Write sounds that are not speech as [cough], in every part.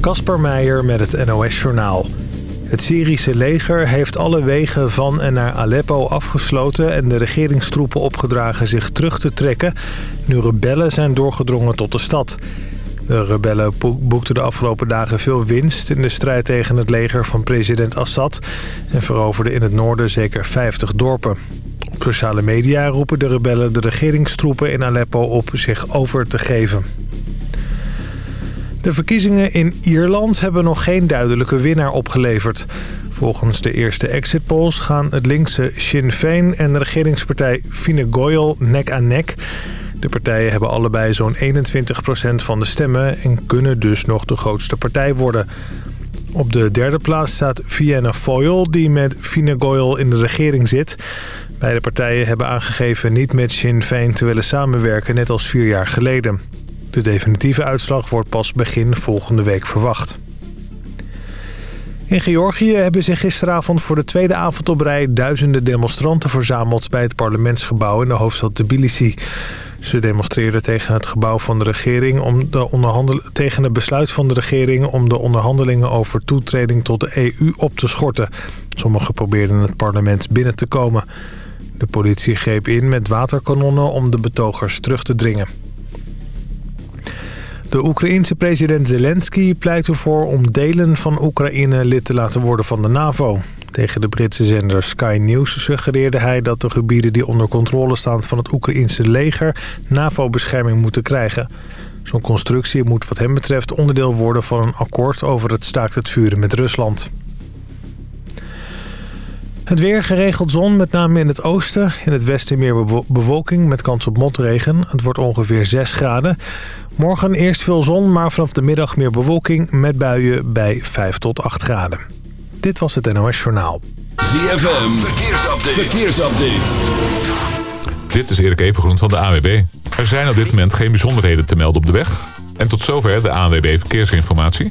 Kasper Meijer met het NOS-journaal. Het Syrische leger heeft alle wegen van en naar Aleppo afgesloten... en de regeringstroepen opgedragen zich terug te trekken... nu rebellen zijn doorgedrongen tot de stad. De rebellen boekten de afgelopen dagen veel winst... in de strijd tegen het leger van president Assad... en veroverden in het noorden zeker 50 dorpen. Op sociale media roepen de rebellen de regeringstroepen in Aleppo op zich over te geven. De verkiezingen in Ierland hebben nog geen duidelijke winnaar opgeleverd. Volgens de eerste exit polls gaan het linkse Sinn Féin en de regeringspartij Fine Gael nek aan nek. De partijen hebben allebei zo'n 21% van de stemmen en kunnen dus nog de grootste partij worden. Op de derde plaats staat Fianna Fáil, die met Fine Gael in de regering zit. Beide partijen hebben aangegeven niet met Sinn Féin te willen samenwerken, net als vier jaar geleden. De definitieve uitslag wordt pas begin volgende week verwacht. In Georgië hebben zich gisteravond voor de tweede avond op rij... duizenden demonstranten verzameld bij het parlementsgebouw in de hoofdstad Tbilisi. Ze demonstreerden tegen het gebouw van de regering... Om de tegen het besluit van de regering om de onderhandelingen over toetreding tot de EU op te schorten. Sommigen probeerden het parlement binnen te komen. De politie greep in met waterkanonnen om de betogers terug te dringen. De Oekraïense president Zelensky pleit ervoor om delen van Oekraïne lid te laten worden van de NAVO. Tegen de Britse zender Sky News suggereerde hij dat de gebieden die onder controle staan van het Oekraïense leger NAVO-bescherming moeten krijgen. Zo'n constructie moet wat hem betreft onderdeel worden van een akkoord over het staakt het vuren met Rusland. Het weer geregeld zon, met name in het oosten. In het westen meer bewolking met kans op motregen. Het wordt ongeveer 6 graden. Morgen eerst veel zon, maar vanaf de middag meer bewolking... met buien bij 5 tot 8 graden. Dit was het NOS Journaal. ZFM, verkeersupdate. verkeersupdate. Dit is Erik Evengroen van de AWB. Er zijn op dit moment geen bijzonderheden te melden op de weg. En tot zover de ANWB Verkeersinformatie.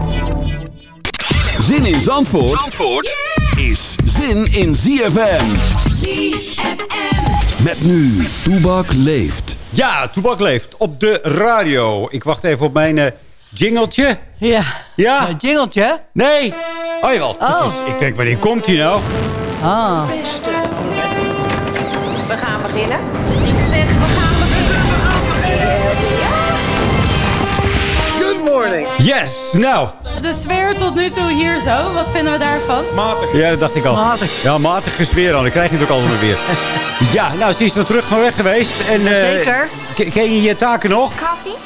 Zin in Zandvoort, Zandvoort is zin in ZFM. ZFM. Met nu, Toebak leeft. Ja, Toebak leeft op de radio. Ik wacht even op mijn uh, jingeltje. Ja. Ja. Uh, jingeltje? Nee. Oh jawel. Oh. Ik denk, wanneer komt hij nou? Ah. We gaan beginnen. Ik zeg, we gaan Yes, nou. De sfeer tot nu toe hier zo, wat vinden we daarvan? Matig. Ja, dat dacht ik al. Matig. Ja, matig is weer al. Dan krijg je natuurlijk altijd weer. [laughs] ja, nou, ze is weer terug van weg geweest. En, uh, Zeker. Ken je je taken nog? Koffie?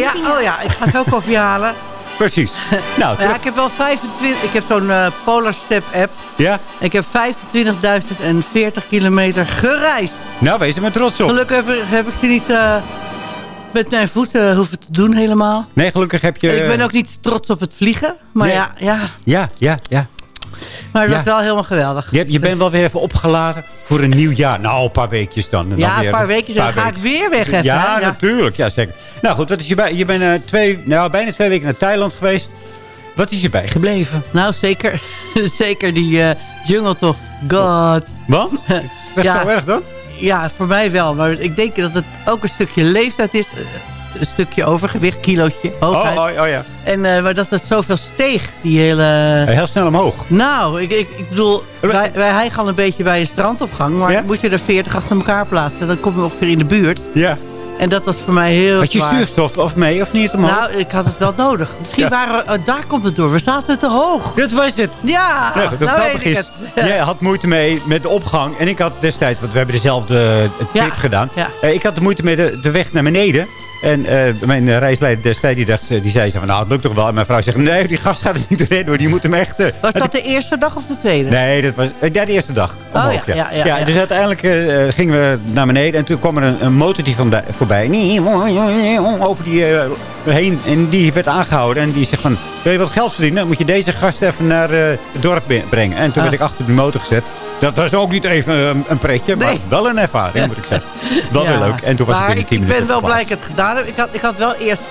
Ja, oh ja, ik ga zo koffie halen. [laughs] Precies. [laughs] Nou, ja, ik heb wel 25, ik heb zo'n uh, Polar Step app. Ja? Ik heb 25.040 kilometer gereisd. Nou, wees er maar trots op. Gelukkig heb, heb ik ze niet uh, met mijn voeten hoeven te doen helemaal. Nee, gelukkig heb je... Ik ben ook niet trots op het vliegen. Maar nee. ja, ja. Ja, ja, ja. Maar dat Ja. is wel helemaal geweldig. Je, je bent wel weer even opgeladen voor een nieuw jaar. Nou, een paar weekjes dan. En dan Ja, weer een paar weken, dan ga ik weer weg even, Ja, natuurlijk. Ja, zeker. Nou goed, wat is je, bij, je bent eh, twee, nou, bijna twee weken naar Thailand geweest. Wat is je bijgebleven? Nou, zeker, [laughs] zeker die eh jungletocht. God. Want? [laughs] Is dat Ja. zo erg dan? Ja, voor mij wel. Maar ik denk dat het ook een stukje leeftijd is. eh, Een stukje overgewicht, kilootje, Oh, hoogheid. oh, oh ja. En eh, maar dat het zoveel steeg, die hele... Heel snel omhoog. Nou, ik, ik, ik bedoel, wij, wij hijgen al een beetje bij een strandopgang. Maar Ja? moet je er 40 achter elkaar plaatsen, dan kom je ongeveer in de buurt. Ja. En dat was voor mij heel Had je zwaar. zuurstof of mee of niet omhoog? Nou, ik had het wel nodig. Misschien Ja. waren we, daar komt het door. We zaten te hoog. Dat was het. Ja, dat nou weet ik is, het. [laughs] jij had moeite mee met de opgang. En ik had destijds, want we hebben dezelfde eh, trip Ja, gedaan. ja. Eh, ik had de moeite met de, de weg naar beneden. En eh, mijn eh, reisleider destijds, die, dacht, eh, die zei zo van, nou, het lukt toch wel. En mijn vrouw zegt, nee, die gast gaat het niet redden hoor. Die moet hem echt... Was dat de eerste dag of de tweede? Nee, dat was ja, de eerste dag. Oh, Omhoog, ja, ja, ja, ja. Dus uiteindelijk gingen we naar beneden. En toen kwam er een, een motortje van voorbij. Over die, heen. En die werd aangehouden. En die zegt van, wil je wat geld verdienen? Dan moet je deze gast even naar het dorp brengen. En toen Ah. werd ik achter de motor gezet. Dat was ook niet even een, een pretje, maar wel een ervaring, moet ik zeggen. [laughs] Wel Ja. weer leuk. En toen was maar ik binnen 10 ik minuten ben wel blij dat ik het gedaan heb. Ik had, ik had wel eerst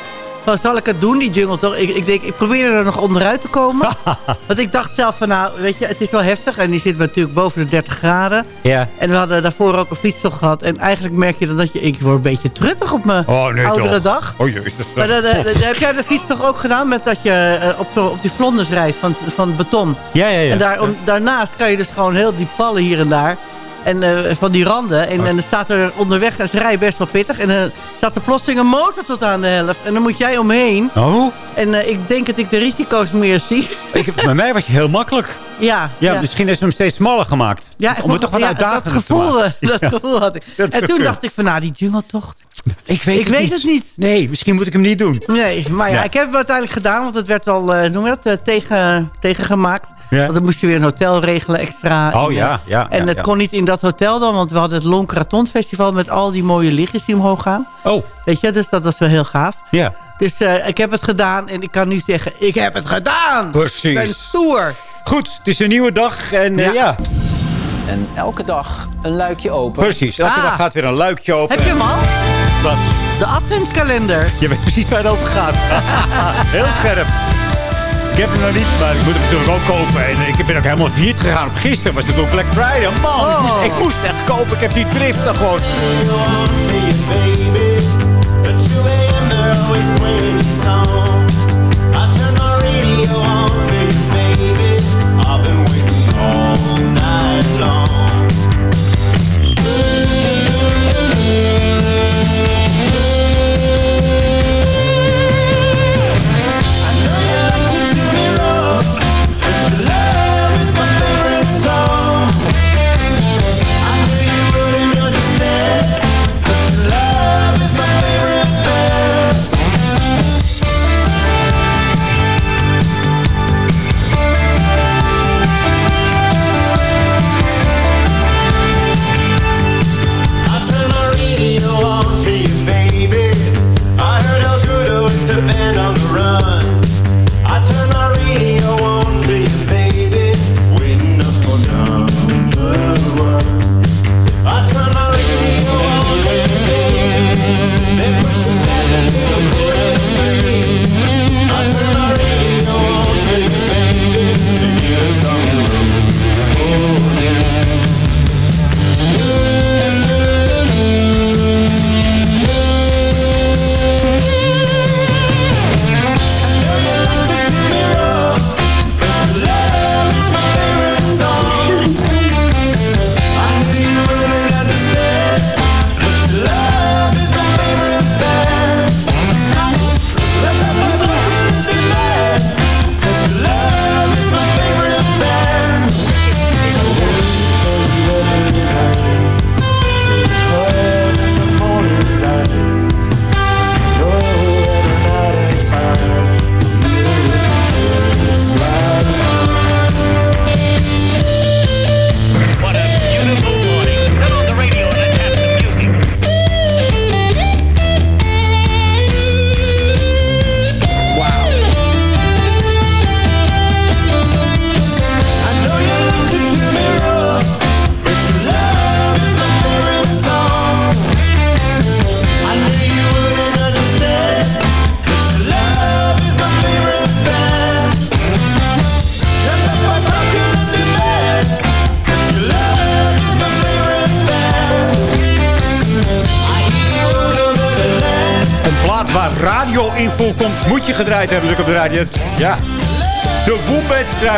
van, zal ik het doen, die jungle toch? Ik, ik denk, ik probeerde er nog onderuit te komen. [laughs] Want ik dacht zelf van, nou, weet je, het is wel heftig. En die zit natuurlijk boven de 30 graden. Ja. En we hadden daarvoor ook een fietstocht gehad. En eigenlijk merk je dan dat je, ik word een beetje truttig op mijn Oh, nee oudere toch. dag. Oh jezus. Maar dan, eh, dan heb jij de fietstocht ook gedaan met dat je eh, op, op die vlonders rijdt van, van beton. Ja, ja, ja. En daar, om, daarnaast kan je dus gewoon heel diep vallen hier en daar. En eh, van die randen. En, en dan staat er onderweg, en ze rijden best wel pittig. En dan staat er plotseling een motor tot aan de helft. En dan moet jij omheen. Oh, En eh, ik denk dat ik de risico's meer zie. ik, bij mij was je heel makkelijk. Ja, Ja, misschien is hem steeds smaller gemaakt. Ja, Om het toch wat ja, uitdagender dat te gevoel, maken. eh, [laughs] Dat gevoel had ik. En toen gekund. dacht ik van, nou, die jungletocht. Ik weet, Ik het, weet niet. het niet. Nee, misschien moet ik hem niet doen. Nee, maar ja, Ja. ik heb het uiteindelijk gedaan. Want het werd al, eh, noem je dat, eh, tegen, tegengemaakt. Ja. Want dan moest je weer een hotel regelen extra. Oh En, ja, eh, ja. En het kon niet in dat hotel dan, want we hadden het Lonkraton Festival met al die mooie lichtjes die omhoog gaan. Oh, Weet je, dus dat was wel heel gaaf. ja. Dus eh, ik heb het gedaan en ik kan nu zeggen, ik heb het gedaan. Precies. Ik ben stoer. Goed, het is een nieuwe dag en eh, Ja. ja, En elke dag een luikje open. precies. Elke Ah. dag gaat weer een luikje open. Heb je hem al? Wat? De adventskalender. Je weet precies waar het over gaat. [laughs] Heel scherp. Ik heb hem nog niet, maar ik moet hem natuurlijk ook kopen. En ik ben ook helemaal failliet gegaan. Op gisteren was het ook Black Friday. Man, ik, moest, Oh. ik moest echt kopen. Ik heb die driften gewoon. Een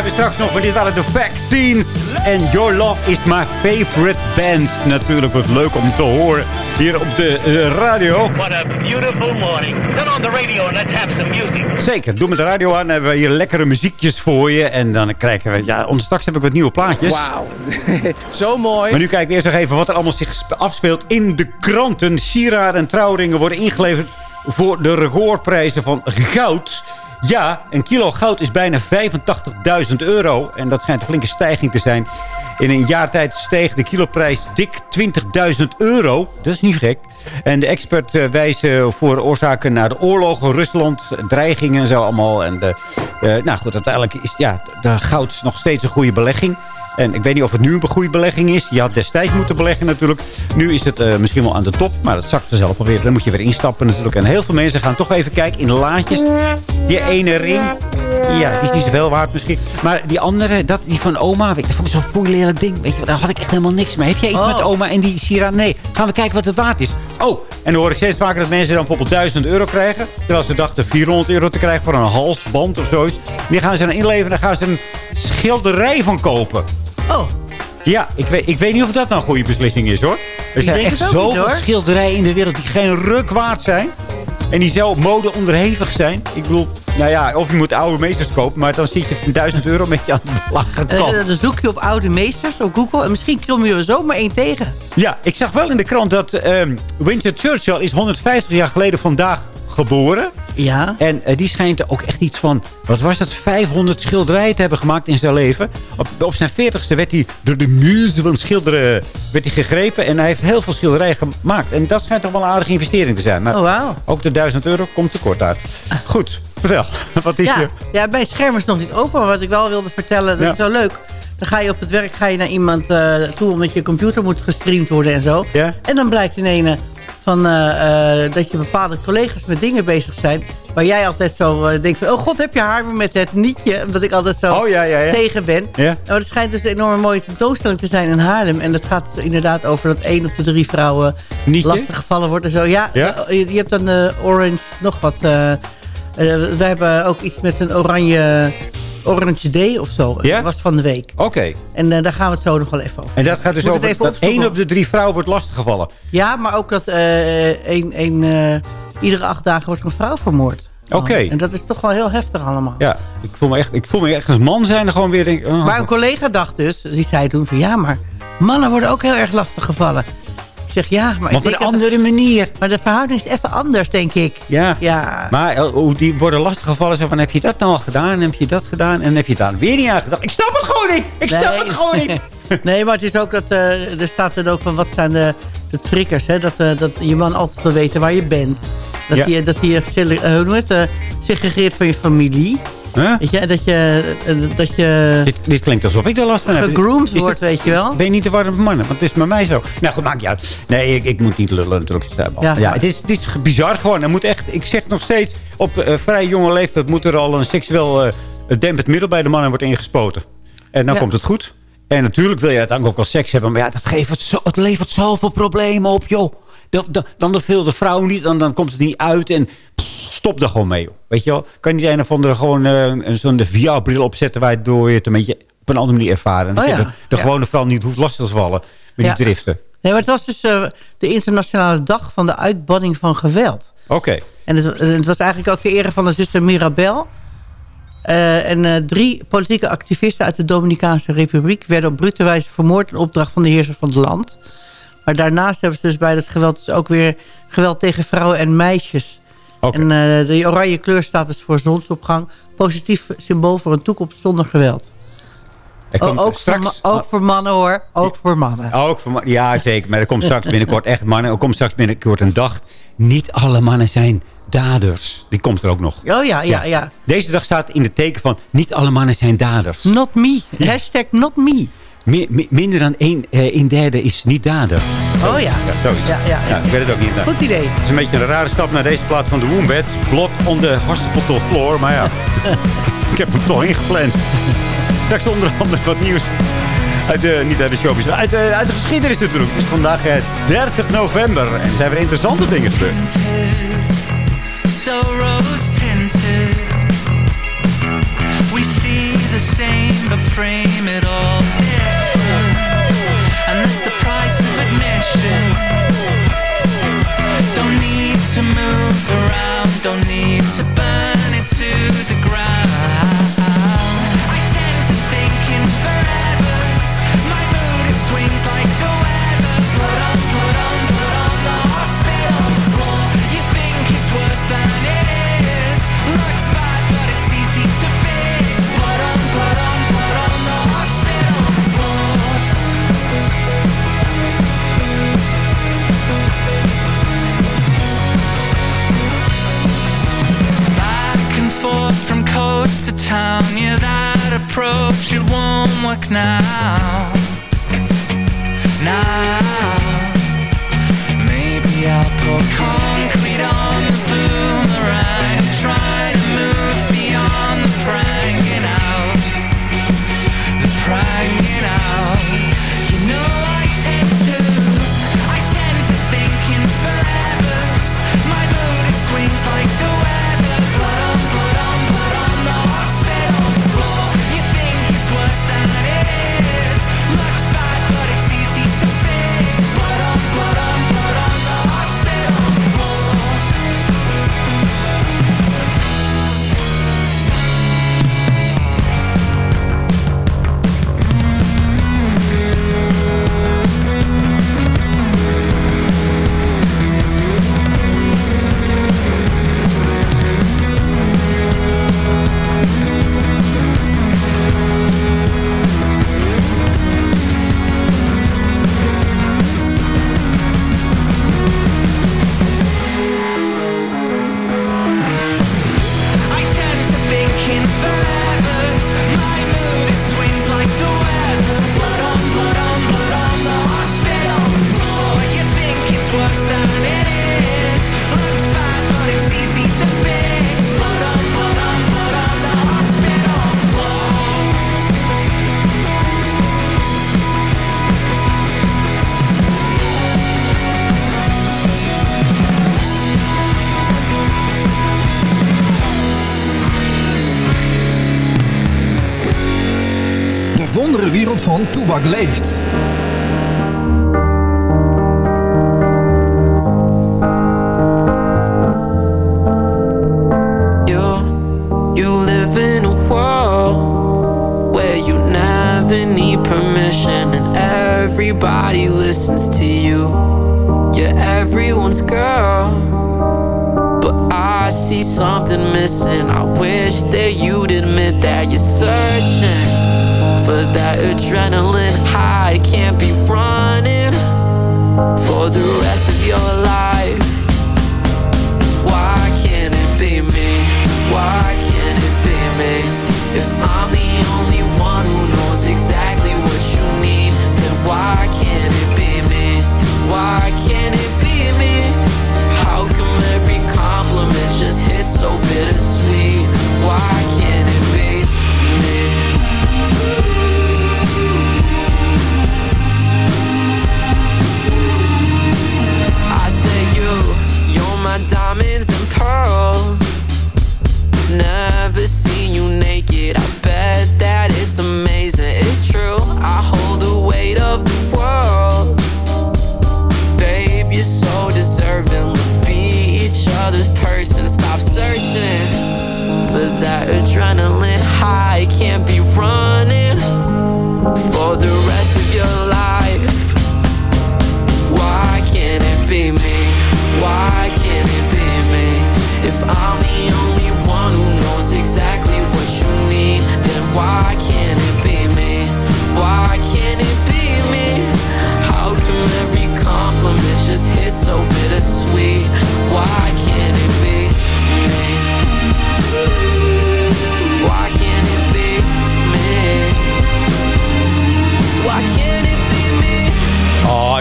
draaien we straks nog, maar dit waren de Vaccines. En Your Love is my favorite band. Natuurlijk wat leuk om te horen hier op de eh, radio. What a beautiful morning. Turn on the radio and let's have some music. Zeker, doe met de radio aan. Dan hebben we hier lekkere muziekjes voor je. En dan krijgen we... Ja, straks heb ik wat nieuwe plaatjes. Wauw. [laughs] Zo mooi. Maar nu kijken we eerst nog even wat er allemaal zich afspeelt in de kranten. Sieraden en trouwringen worden ingeleverd voor de recordprijzen van goud. Ja, een kilo goud is bijna 85.000 euro. En dat schijnt een flinke stijging te zijn. In een jaar tijd steeg de kiloprijs dik 20.000 euro. Dat is niet gek. En de expert uh, wijzen voor oorzaken naar de oorlogen, Rusland, dreigingen en zo allemaal. En de, uh, nou goed, uiteindelijk is ja, de goud nog steeds een goede belegging. En ik weet niet of het nu een goede belegging is. Je had destijds moeten beleggen natuurlijk. Nu is het uh, misschien wel aan de top. Maar dat zakt vanzelf alweer. Dan moet je weer instappen natuurlijk. En heel veel mensen gaan toch even kijken in de laadjes. Die ene ring. Ja, die is niet zoveel waard misschien. Maar die andere, dat, die van oma. Dat vond ik zo'n foei lelijk ding. Weet je, daar had ik echt helemaal niks mee. Heb jij iets Oh. met oma en die sieraad? Nee. Gaan we kijken wat het waard is. Oh, en dan hoor ik steeds vaker dat mensen dan bijvoorbeeld 1000 euro krijgen. Terwijl ze dachten 400 euro te krijgen voor een halsband of zoiets. Die gaan ze dan inleveren en dan gaan ze een schilderij van kopen. Oh. Ja, ik weet, ik weet niet of dat nou een goede beslissing is, hoor. Er zijn echt zoveel schilderijen in de wereld die geen ruk waard zijn. En die zo mode onderhevig zijn. Ik bedoel, nou ja, of je moet oude meesters kopen. Maar dan zit je voor 1000 euro met je aan de lage En kant. dan, dan zoek je op oude meesters op Google. En misschien kom je er zomaar één tegen. Ja, ik zag wel in de krant dat ehm, Winston Churchill is 150 jaar geleden vandaag geboren. Ja. En eh, die schijnt ook echt iets van, wat was dat, 500 schilderijen te hebben gemaakt in zijn leven. Op, op zijn 40ste werd hij door de muze van schilderen werd hij gegrepen. En hij heeft heel veel schilderijen gemaakt. En dat schijnt toch wel een aardige investering te zijn. Maar Oh, ook de 1000 euro komt tekort uit. Goed, vertel. [laughs] Wat is Ja, je... ja, mijn scherm is nog niet open. Maar wat ik wel wilde vertellen, dat Ja. is zo leuk. Dan ga je op het werk ga je naar iemand eh, toe... omdat je computer moet gestreamd worden en zo. Ja. En dan blijkt in ene van, eh, eh, dat je bepaalde collega's met dingen bezig zijn... waar jij altijd zo eh, denkt van... oh god, heb je haar weer met het nietje? Omdat ik altijd zo Oh, ja, ja, ja. tegen ben. Ja. Maar het schijnt dus een enorme mooie tentoonstelling te zijn in Haarlem. En dat gaat inderdaad over dat één op de drie vrouwen Nietje? lastig gevallen wordt en zo. Ja, je, je hebt dan Orange nog wat... we hebben ook iets met een oranje... Orange Day of zo. Ja? Dat was van de week. Oké. En eh, daar gaan we het zo nog wel even over. En dat gaat dus Moet het over dat één op de drie vrouwen wordt lastiggevallen. Ja, maar ook dat eh, een, een, eh, iedere acht dagen wordt een vrouw vermoord. Oké. En dat is toch wel heel heftig allemaal. Ja, ik voel me echt, ik voel me echt als man zijn er gewoon weer denk, oh, Maar een collega dacht dus, die zei toen van... ja, maar mannen worden ook heel erg lastig gevallen. Ik zeg ja, maar... op een dat andere manier. Maar de verhouding is even anders, denk ik. Ja. Ja. Maar eh, hoe die worden lastiggevallen zijn van heb je dat nou al gedaan? Heb je dat gedaan? En heb je daar weer niet aan gedacht? Ik snap het gewoon niet! Ik snap het gewoon niet! [laughs] nee, maar het is ook dat... eh, er staat er ook van wat zijn de, de triggers. Hè? Dat, eh, dat je man altijd wil weten waar je bent. Dat Ja. je, dat je uh, hoe noem het, segregeert van je familie. Huh? Weet je, dat je, eh, dat je Dit, dit klinkt alsof ik er last van heb. gegroomd wordt, weet je wel. Ben je niet te warm mannen? Want het is bij mij zo. Nou goed, maakt niet uit. Nee, ik, ik moet niet lullen natuurlijk. Ja, Ja. ja, het, is, het is bizar gewoon. Er moet echt, ik zeg nog steeds, op eh, vrij jonge leeftijd moet er al een seksueel eh, dempend middel bij de mannen worden ingespoten. En dan Ja. komt het goed. En natuurlijk wil je uiteindelijk ook wel seks hebben. Maar ja, dat geeft het, zo, het levert zoveel problemen op, joh. Dan, dan, dan wil de vrouw niet, dan, dan komt het niet uit. En stop er gewoon mee, joh. Weet je wel? Kan niet een of andere gewoon eh, een zo'n VR-bril opzetten... waardoor je het een beetje op een andere manier ervaren. Oh je ja. de, de Ja. gewone vrouw niet hoeft lastig te vallen met Ja. die driften. Nee, maar het was dus eh, de internationale dag van de uitbanning van geweld. Oké. En het, het was eigenlijk ook de ere van de zuster Mirabel. Eh, en drie politieke activisten uit de Dominicaanse Republiek... werden op brute wijze vermoord in opdracht van de heerser van het land. Maar daarnaast hebben ze dus bij dat geweld dus ook weer geweld tegen vrouwen en meisjes. En die oranje kleur staat dus voor zonsopgang. Positief symbool voor een toekomst zonder geweld. Komt ook, straks, voor, ook voor mannen hoor, ook voor mannen. Ook voor ja, zeker. Maar er komt straks binnenkort echt mannen. Er komt straks binnenkort een dag. Niet alle mannen zijn daders. Die komt er ook nog. Oh ja, ja, ja. Deze dag staat in het teken van... niet alle mannen zijn daders. Not me. Hashtag not me. Mi- mi- minder dan een, eh, een derde is niet dader. Oh ja. Ja, zoiets. Ja, ja, ja. ik weet het ook niet. Goed idee. Het is een beetje een rare stap naar deze plaat van de Wombats. Blot on the hospital floor. Maar ja, [laughs] ik heb hem toch ingepland. Straks onder andere wat nieuws. Uit de, niet uit de showbiz, maar uit, de- uit de geschiedenis natuurlijk. Het is vandaag eh, 30 november. En er zijn weer interessante dingen gebeurd. so rose tinted. We see the same, but frame it all around, across the town. Yeah, that approach, it won't work now. Now, maybe I'll pour permission and everybody listens to you. You're everyone's girl. But I see something missing.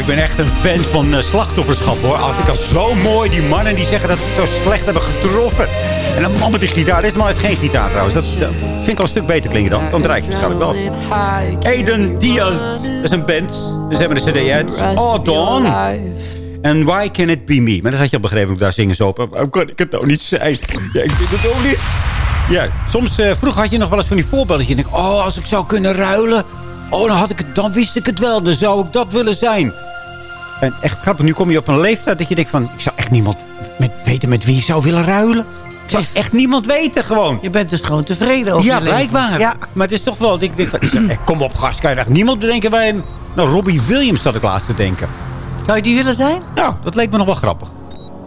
Ben echt een fan van eh, slachtofferschap hoor. Ik vind dat zo mooi. Die mannen die zeggen dat ze zo slecht hebben getroffen. En een man met een gitaar. Deze man heeft geen gitaar trouwens. Dat, vind ik al een stuk beter klinken dan. Dan het waarschijnlijk wel. Aiden Diaz. Dat is een band. Ze hebben een cd uit. Oh, Dawn. En Why Can It Be Me? Maar dat had je al begrepen. Ik daar zingen ze op. Hoe kan ik het nou niet zijn? Ja, ik weet het ook niet. Ja, soms eh, vroeger had je nog wel eens van die voorbeelden. Je denkt, oh, als ik zou kunnen ruilen. Oh, dan, had ik het, dan wist ik het wel. Dan zou ik dat willen zijn. En echt grappig, nu kom je op een leeftijd dat je denkt van... Ik zou echt niemand met, weten met wie je zou willen ruilen. Ik zou echt niemand weten gewoon. Je bent dus gewoon tevreden over Ja, blijkbaar. Ja. Maar het is toch wel... Ik denk van, eh, kom op gast, kan je echt niemand bedenken bij hem? Nou, Robbie Williams zat ik laatst te denken. Zou je die willen zijn? Nou, dat leek me nog wel grappig.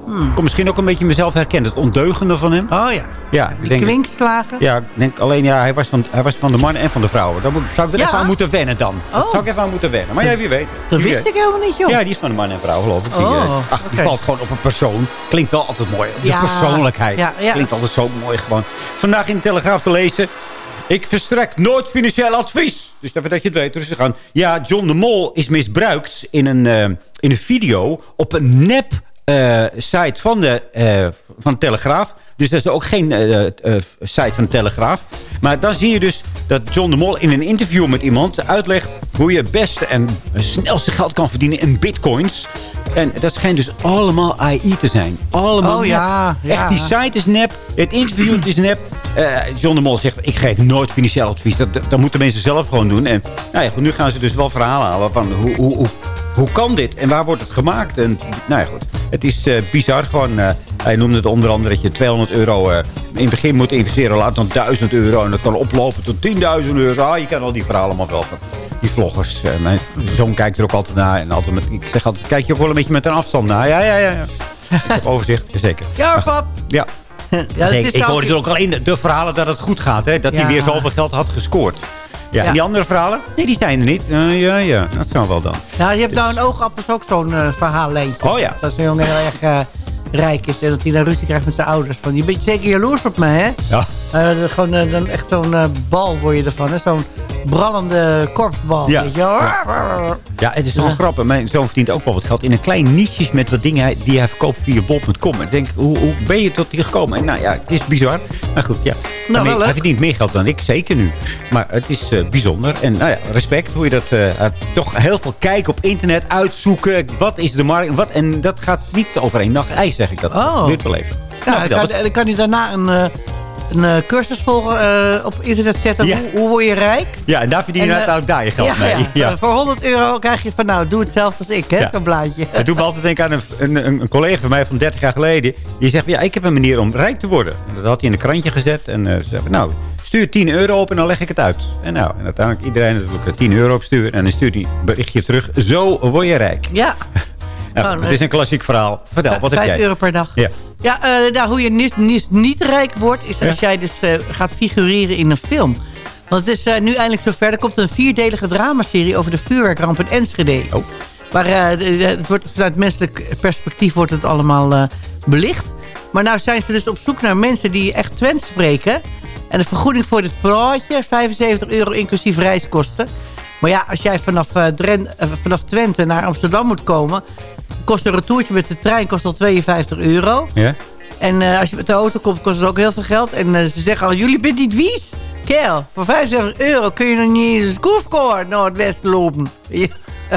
Ik kon misschien ook een beetje mezelf herkennen. Het ondeugende van hem. Oh ja. Ja, ik Die denk, kwinkslagen. ja, ik denk alleen, ja, hij was, van, hij was van de mannen en van de vrouwen. Daar moet, zou ik er Ja? even aan moeten wennen dan. Oh. zou ik even aan moeten wennen. Maar ja, wie weet. Dat Wie wist weet. ik helemaal niet, joh. Ja, die is van de man en vrouw, geloof ik. Die, Oh, eh, ach, die valt gewoon op een persoon. Klinkt wel altijd mooi. De Ja, persoonlijkheid. Klinkt altijd zo mooi gewoon. Vandaag in de Telegraaf te lezen. Ik verstrek nooit financieel advies. Dus even dat je het weet. Dus ze gaan. Ja, John de Mol is misbruikt in een, eh, in een video op een nep site van de, eh, van Telegraaf. Dus dat is ook geen eh, eh, site van de Telegraaf. Maar dan zie je dus dat John de Mol in een interview met iemand uitlegt... hoe je het beste en snelste geld kan verdienen in bitcoins. En dat schijnt dus allemaal AI te zijn. Allemaal Oh, ja, ja. Echt, die site is nep. Het interview is nep. Eh, John de Mol zegt, ik geef nooit financieel advies. Dat, dat, dat moeten mensen zelf gewoon doen. En nou ja, nu gaan ze dus wel verhalen halen van hoe, hoe, hoe, hoe kan dit? En waar wordt het gemaakt? En nou ja, goed. Het is eh, bizar. Gewoon, eh, hij noemde het onder andere dat je 200 euro eh, in het begin moet investeren. Laat dan 1000 euro. En dat kan oplopen tot 10.000 euro. Ah, je kan al die verhalen allemaal wel van die vloggers. Eh, mijn zoon kijkt er ook altijd naar. En altijd met, ik zeg altijd, kijk je ook wel een beetje met een afstand naar. Ja, ja, ja. ja. ik heb [laughs] overzicht, zeker. Ja, pap. Ja. Ja, dat is ik zo- hoorde er ook alleen de, de verhalen dat het goed gaat. Hè? Dat hij weer zoveel geld had gescoord. Ja. En die andere verhalen? Nee, die zijn er niet. Eh, ja, ja, dat zou wel dan. Ja, je hebt nou een oogappels ook zo'n eh verhaallijntje. Oh ja. Dat jongen heel erg eh, rijk is en dat hij dan ruzie krijgt met zijn ouders. Van, je bent zeker jaloers op mij, hè? Ja. Eh, gewoon eh, dan echt zo'n eh, bal word je ervan? Zo'n brandende korpsbal, Ja. weet je? Ja, het is wel grappig. Mijn zoon verdient ook wel wat geld in een klein niches met wat dingen die hij verkoopt via bol.com. En ik denk, hoe, hoe ben je tot hier gekomen? En nou ja, het is bizar. Maar goed, ja. Nou, Nee, hij verdient meer geld dan ik, zeker nu. Maar het is bijzonder. En nou ja, respect hoe je dat... toch heel veel kijken op internet, uitzoeken. Wat is de markt? Wat, en dat gaat niet over één nacht ijs, zeg ik dat. Oh. Duurt wel even. Ja, Nou, dan, kan, dan kan hij daarna een, een eh, cursus volgen eh, op internet zetten. Ja. Hoe, hoe word je rijk? Ja, en daar verdien je En, eh, uiteindelijk daar je geld ja, mee. ja. Voor 100 euro krijg je van nou, doe hetzelfde als ik, hè? Zo'n blaadje. Het doet me altijd denken aan een, een, een, collega van mij van 30 jaar geleden. Die zegt, ja, ik heb een manier om rijk te worden. En dat had hij in een krantje gezet. En ze zei, nou, stuur 10 euro op en dan leg ik het uit. En nou, en uiteindelijk iedereen natuurlijk eh, 10 euro opsturen. En dan stuurt hij berichtje terug. Zo word je rijk. Ja. [laughs] Nou, Oh, het is een klassiek verhaal. Vertel, wat heb Vijf jij? euro per dag. Ja. Ja, nou, hoe je niet, niet, niet rijk wordt... is als jij dus eh, gaat figureren in een film. Want het is eh, nu eindelijk zover. Er komt een vierdelige dramaserie over de vuurwerkramp in Enschede. Oh. Maar het wordt, vanuit menselijk perspectief wordt het allemaal belicht. Maar nou zijn ze dus op zoek naar mensen die echt Twents spreken. En de vergoeding voor dit praatje, 75 euro inclusief reiskosten. Maar ja, als jij vanaf, eh, Dren- vanaf Twente naar Amsterdam moet komen... kost een retourtje met de trein kost al 52 euro. Ja? En eh, als je met de auto komt, kost het ook heel veel geld. En eh, ze zeggen al, jullie bent niet wies. Kerel, voor 75 euro kun je nog niet eens een schroefkoor naar het westen lopen. Ja.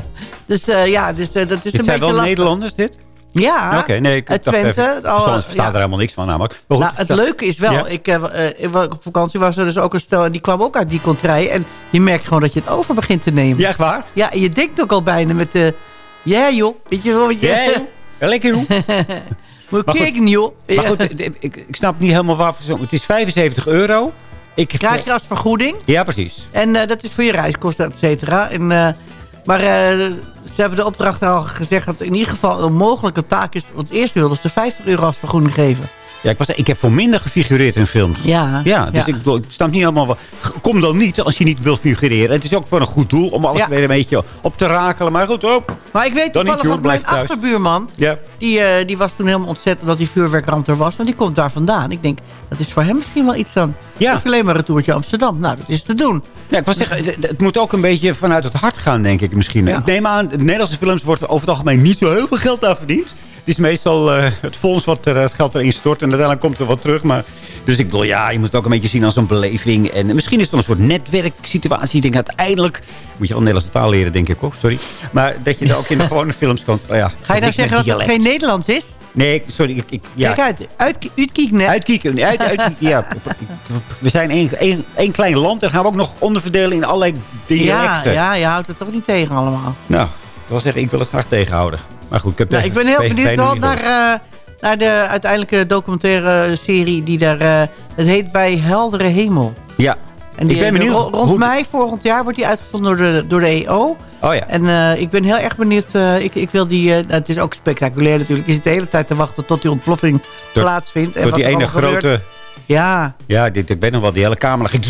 [laughs] dus eh, ja, dus, dat is Dit een zijn beetje wel lastig. Nederlanders, dit? Ja, Oké, nee, ik dacht Twente. even, Oh, ja. er helemaal niks van namelijk. Maar goed, Nou, het dat- leuke is wel, Ja? ik, op vakantie was er dus ook een stel... en die kwam ook uit die contrij. En je merkt gewoon dat je het over begint te nemen. Ja, echt waar? Ja, en je denkt ook al bijna met de... Ja, joh. Weet je wel wat je... Ja, joh. Lekker joh. [laughs] Moet kijken, joh. Maar goed, ik, snap niet helemaal waarvoor zo. Het is 75 euro. Ik, Krijg je als vergoeding. Ja, precies. En eh, dat is voor je reiskosten, et cetera. En, eh, maar eh, ze hebben de opdracht al gezegd dat het in ieder geval een mogelijke taak is. Want eerst wilden ze 50 euro als vergoeding geven. Ja, ik, was, ik heb voor minder gefigureerd in films. Ja. Ja, dus Ja. Ik, ik snap niet helemaal... wat- Kom dan niet als je niet wil figureren. Het is ook voor een goed doel om alles Ja. weer een beetje op te rakelen. Maar goed, op. Maar ik weet toevallig dat mijn achterbuurman... Ja. Die, eh, die was toen helemaal ontzettend dat die vuurwerkramp er was. Want die komt daar vandaan. Ik denk, dat is voor hem misschien wel iets dan. Ja. Alleen maar een retourtje Amsterdam. Nou, dat is te doen. Ja, ik was zeggen, het, het moet ook een beetje vanuit het hart gaan, denk ik misschien. Ja. Ik neem aan, de Nederlandse films wordt over het algemeen niet zo heel veel geld aan verdiend. Het is meestal eh, het fonds wat er, het geld erin stort en uiteindelijk komt er wat terug. Maar, dus ik bedoel, ja, je moet het ook een beetje zien als een beleving. En misschien is het wel een soort netwerksituatie. Ik denk uiteindelijk, moet je wel Nederlandse taal leren, denk ik ook, sorry. Maar dat je er ook in de [laughs] gewone films kan... oh ja, Ga je nou zeggen dat het geen Nederlands is? Nee, sorry, ik... ik ja. Kijk uit. uit uitkieken, hè? Uitkieken, uit, ja. [laughs] We zijn één, één, één klein land en gaan we ook nog onderverdelen in allerlei ja, dialecten. ja, je houdt het toch niet tegen allemaal. Nou, ik wil zeggen, ik wil het graag tegenhouden. Maar goed, ik heb Nou, ik ben heel benieuwd wel naar, eh, naar de uiteindelijke documentaire serie die daar... eh, het heet Bij Heldere Hemel. Ja, En die, ik ben benieuwd. ro- Rond hoe- mei volgend jaar wordt die uitgezonden door de, door de EO. Oh ja. En eh, ik ben heel erg benieuwd. eh, ik, ik wil die, eh, nou, het is ook spectaculair natuurlijk. Je zit de hele tijd te wachten tot die ontploffing plaatsvindt. En wat die ene allemaal gebeurt. grote... Ja, Ja, dit, ik weet nog wel, die hele kamer ging...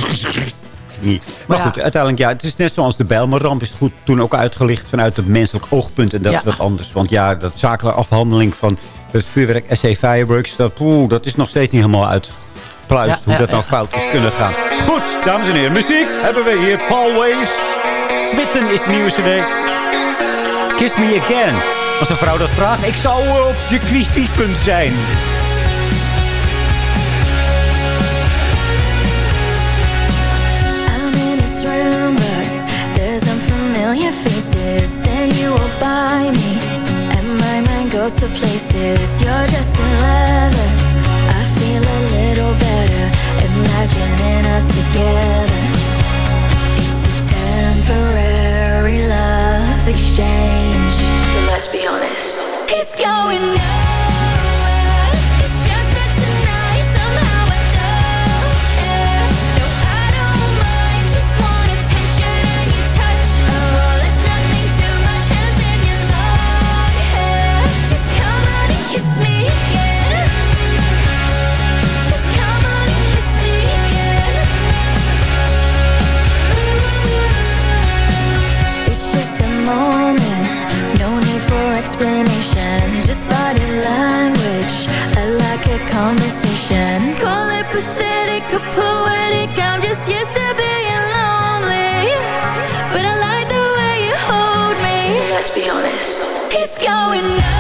Niet. Maar goed, uiteindelijk, ja, het is net zoals de Bijlmerramp is het goed toen ook uitgelicht vanuit het menselijk oogpunt. En dat Ja. is wat anders. Want ja, dat zakelijke afhandeling van het vuurwerk SC Fireworks, dat, poeh, dat is nog steeds niet helemaal uitpluist Ja, hoe ja, dat nou fout is kunnen gaan. Goed, dames en heren, muziek hebben we hier. Paul Waves. Smitten is de nieuwe cd. Kiss Me Again. Als een vrouw dat vraagt, ik zou eh, op je kniepunt zijn. I'm in this room, but there's unfamiliar faces. Then you walk by me, and my mind goes to places. You're leather. I feel a little better, imagining us together. It's a temporary love exchange. So let's be honest. It's going nowhere. Pathetic or poetic. I'm just used to being lonely, but I like the way you hold me. Let's be honest, it's going nowhere.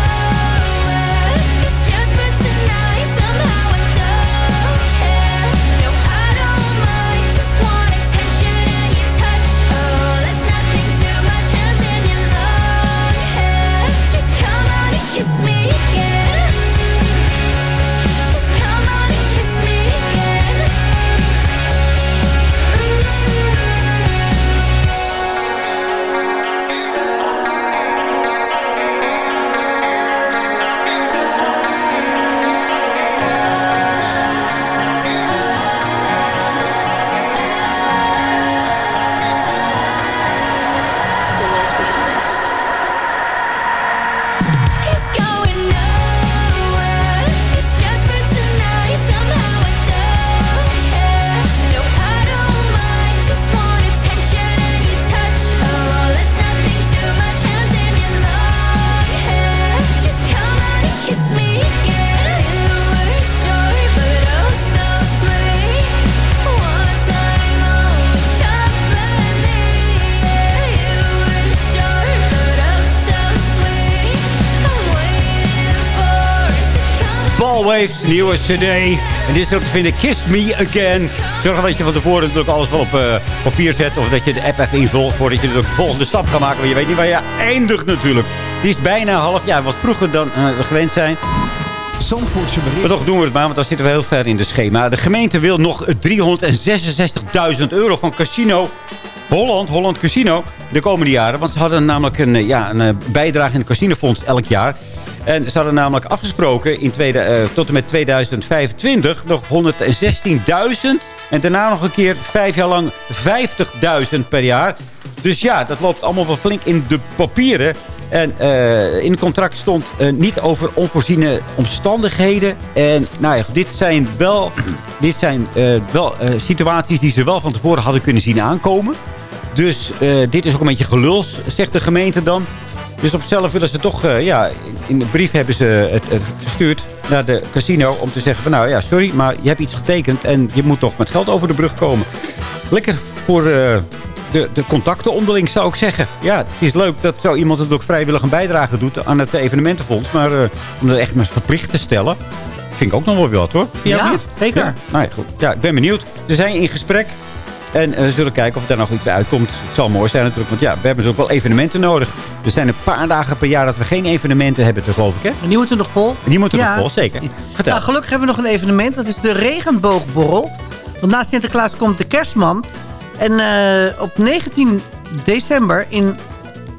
Waves, nieuwe cd. En dit is ook te vinden, Kiss Me Again. Zorg dat je van tevoren natuurlijk alles wel op eh, papier zet. Of dat je de app even invult voordat je de volgende stap gaat maken. Want je weet niet waar je eindigt natuurlijk. Het is bijna half jaar, wat vroeger dan eh, we gewend zijn. Zandvoortse bericht. Maar toch doen we het maar, want dan zitten we heel ver in de schema. De gemeente wil nog 366.000 euro van Casino Holland, Holland Casino, de komende jaren. Want ze hadden namelijk een, eh, ja, een bijdrage in het casinofonds elk jaar. En ze hadden namelijk afgesproken in tweede, eh, tot en met 2025 nog 116.000. En daarna nog een keer vijf jaar lang 50.000 per jaar. Dus ja, dat loopt allemaal wel flink in de papieren. En eh, in het contract stond eh, niet over onvoorziene omstandigheden. En nou ja, dit zijn wel, [clears throat] dit zijn, wel situaties die ze wel van tevoren hadden kunnen zien aankomen. Dus dit is ook een beetje gelul, zegt de gemeente dan. Dus op zichzelf willen ze toch, eh, ja, in, de brief hebben ze het, het gestuurd naar de casino om te zeggen van nou ja, sorry, maar je hebt iets getekend en je moet toch met geld over de brug komen. Lekker voor eh, de, de contacten onderling zou ik zeggen. Ja, het is leuk dat zo iemand het ook vrijwillig een bijdrage doet aan het evenementenfonds. Maar eh, om dat echt maar verplicht te stellen, vind ik ook nog wel wat hoor. Ja, zeker. Ja, nou ja, goed. ja, ik ben benieuwd. Ze zijn in gesprek. En eh, we zullen kijken of er nog iets bij uitkomt. Het zal mooi zijn natuurlijk. Want ja, we hebben natuurlijk wel evenementen nodig. Er zijn een paar dagen per jaar dat we geen evenementen hebben, geloof ik. Hè? En die moeten nog vol. Die moeten Ja. nog vol, zeker. Vertel. Nou, gelukkig hebben we nog een evenement. Dat is de regenboogborrel. Want na Sinterklaas komt de kerstman. En eh, op 19 december in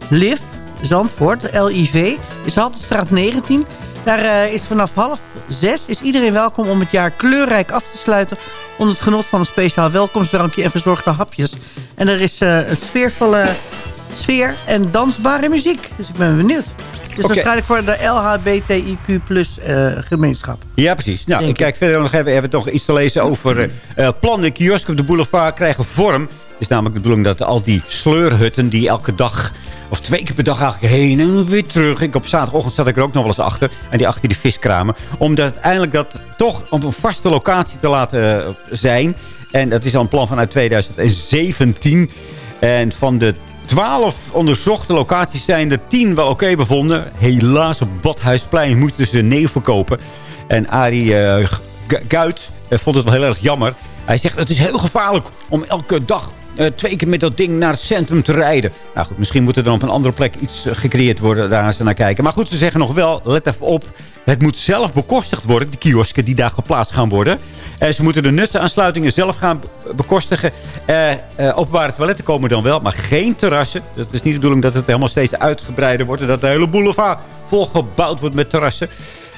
LIV, Zandvoort, LIV, is Haltestraat 19... Daar eh, is vanaf half zes is iedereen welkom om het jaar kleurrijk af te sluiten... onder het genot van een speciaal welkomstdrankje en verzorgde hapjes. En er is eh, een sfeervolle sfeer en dansbare muziek. Dus ik ben benieuwd. Dus Oké. waarschijnlijk voor de LHBTIQ plus eh, gemeenschap. Ja, precies. Nou, ik kijk verder nog even, even toch iets te lezen over eh, plannen. Kiosken op de boulevard krijgen vorm. Het is namelijk de bedoeling dat al die sleurhutten die elke dag... of twee keer per dag eigenlijk heen en weer terug. Ik, op zaterdagochtend zat ik er ook nog wel eens achter. En die achter die viskramen. Om uiteindelijk dat toch op een vaste locatie te laten eh, zijn. En dat is al een plan vanuit 2017. En van de 12 onderzochte locaties zijn er 10 wel oké bevonden. Helaas op Badhuisplein moesten ze neer verkopen. En Arie eh, Gu- Guit eh, vond het wel heel erg jammer. Hij zegt het is heel gevaarlijk om elke dag eh, twee keer met dat ding naar het centrum te rijden. Nou goed, misschien moet er dan op een andere plek iets eh, gecreëerd worden. Daar ze naar kijken. Maar goed, ze zeggen nog wel, let even op. Het moet zelf bekostigd worden, de kiosken die daar geplaatst gaan worden. Eh, ze moeten de nutsaansluitingen zelf gaan be- bekostigen. Openbare toiletten komen dan wel, maar geen terrassen. Dat is niet de bedoeling dat het helemaal steeds uitgebreider wordt. En dat de hele boulevard volgebouwd wordt met terrassen.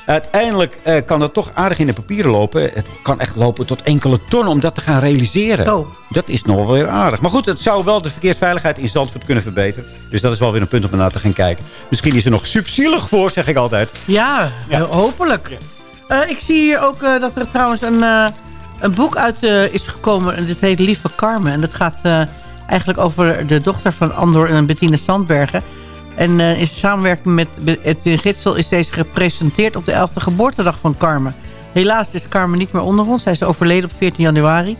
Uiteindelijk eh, kan dat toch aardig in de papieren lopen. Het kan echt lopen tot enkele tonnen om dat te gaan realiseren. Dat is nog wel weer aardig. Maar goed, het zou wel de verkeersveiligheid in Zandvoort kunnen verbeteren. Dus dat is wel weer een punt om naar te gaan kijken. Misschien is er nog subsidielig voor, zeg ik altijd. Ja, eh, hopelijk. Eh, ik zie hier ook dat er trouwens een, een boek uit is gekomen. En dit heet Lieve Carmen. En dat gaat eigenlijk over de dochter van Andor en Bettine Sandbergen. En eh, in samenwerking met Edwin Gitsel is deze gepresenteerd op de 11e geboortedag van Carmen. Helaas is Carmen niet meer onder ons. Zij is overleden op 14 januari.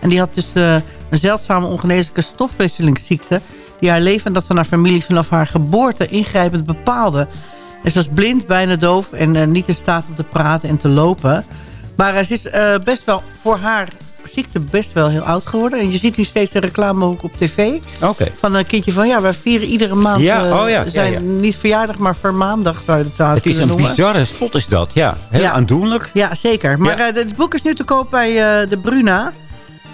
En die had dus eh, een zeldzame ongeneeslijke stofwisselingsziekte... die haar leven en dat van haar familie vanaf haar geboorte ingrijpend bepaalde. En ze was blind, bijna doof en eh, niet in staat om te praten en te lopen. Maar ze is best wel voor haar ziekte best wel heel oud geworden. En je ziet nu steeds een reclame ook op tv. Oké. Van een kindje van, ja, wij vieren iedere maand... Ja, eh, oh ja, zijn ja. niet verjaardag, maar vermaandag zou je het trouwens Het is een noemen. bizarre spot is dat, ja. Heel Ja. aandoenlijk. Ja, zeker. Maar eh, het boek is nu te koop bij eh, de Bruna.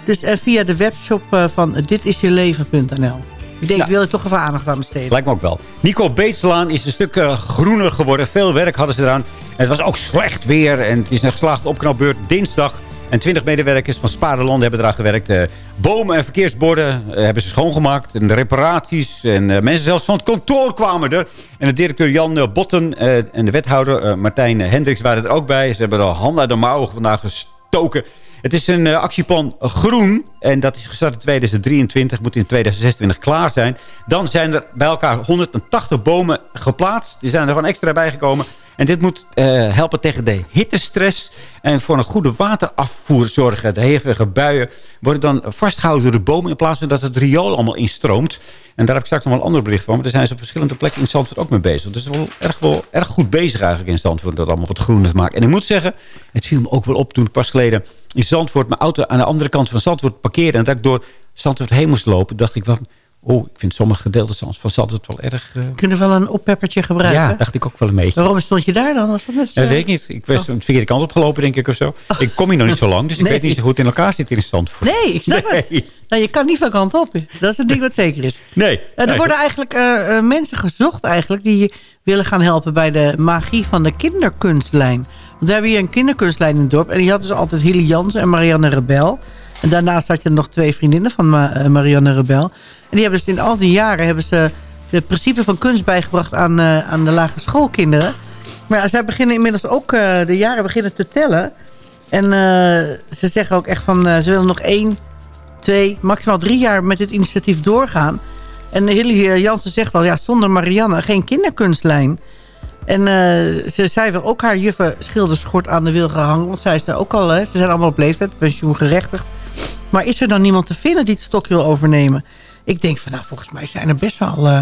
Dus via de webshop van ditisjeleven.nl. Ik denk, ik wil er toch even aandacht aan besteden. Lijkt me ook wel. Nico Beetslaan is een stuk groener geworden. Veel werk hadden ze eraan. En het was ook slecht weer. En het is een geslaagde opknapbeurt dinsdag. En 20 medewerkers van Spaarlanden hebben eraan gewerkt. Eh, bomen en verkeersborden eh, hebben ze schoongemaakt. En de reparaties. En eh, mensen zelfs van het kantoor kwamen er. En de directeur Jan Botten en de wethouder Martijn Hendricks waren er ook bij. Ze hebben er handen uit de mouwen vandaag gestoken. Het is een actieplan groen. En dat is gestart in 2023. Moet in 2026 klaar zijn. Dan zijn er bij elkaar 180 bomen geplaatst. Die zijn er gewoon extra bijgekomen. En dit moet eh, helpen tegen de hittestress. En voor een goede waterafvoer zorgen. De hevige buien worden dan vastgehouden door de bomen... in plaats van dat het riool allemaal instroomt. En daar heb ik straks nog wel een ander bericht van. Maar daar zijn ze op verschillende plekken in Zandvoort ook mee bezig. Dus het is wel erg, wel erg goed bezig eigenlijk in Zandvoort... dat allemaal wat groener te maken. En ik moet zeggen, het viel me ook wel op toen ik pas geleden... in Zandvoort mijn auto aan de andere kant van Zandvoort parkeerde... en dat ik door Zandvoort heen moest lopen... dacht ik, wat, oh, ik vind sommige gedeelten van Zandvoort wel erg... eh, Kunnen we wel een oppeppertje gebruiken? ja, dacht ik ook wel een beetje. Waarom stond je daar dan? Als het Ja, eh, weet ik niet. Ik was de verkeerde kant opgelopen, denk ik, of zo. Ik kom hier nog niet zo lang, dus ik Nee. weet niet zo goed in elkaar zit in Zandvoort. Nee, ik snap het. Nou, je kan niet van kant op. Dat is het ding wat zeker is. [laughs] Nee. Eh, er worden eigenlijk mensen gezocht eigenlijk die willen gaan helpen bij de magie van de kinderkunstlijn. Want we hebben hier een kinderkunstlijn in het dorp. En die had dus altijd Hilly Jansen en Marianne Rebel. En daarnaast had je nog twee vriendinnen van eh, Marianne Rebel. En die hebben dus in al die jaren hebben ze het principe van kunst bijgebracht aan, eh, aan de lagere schoolkinderen. Maar ja, zij beginnen inmiddels ook eh, de jaren beginnen te tellen. En ze zeggen ook echt van, ze willen nog één, twee, maximaal drie jaar met dit initiatief doorgaan. En Hilly Jansen zegt al, ja, zonder Marianne geen kinderkunstlijn. En ze, zij wil ook haar juffen schilderschort aan de wil gehangen. Want zij is ook al, hè, ze zijn allemaal op leeftijd, pensioengerechtigd. Maar is er dan niemand te vinden die het stokje wil overnemen? Ik denk van, nou, volgens mij zijn er best wel eh,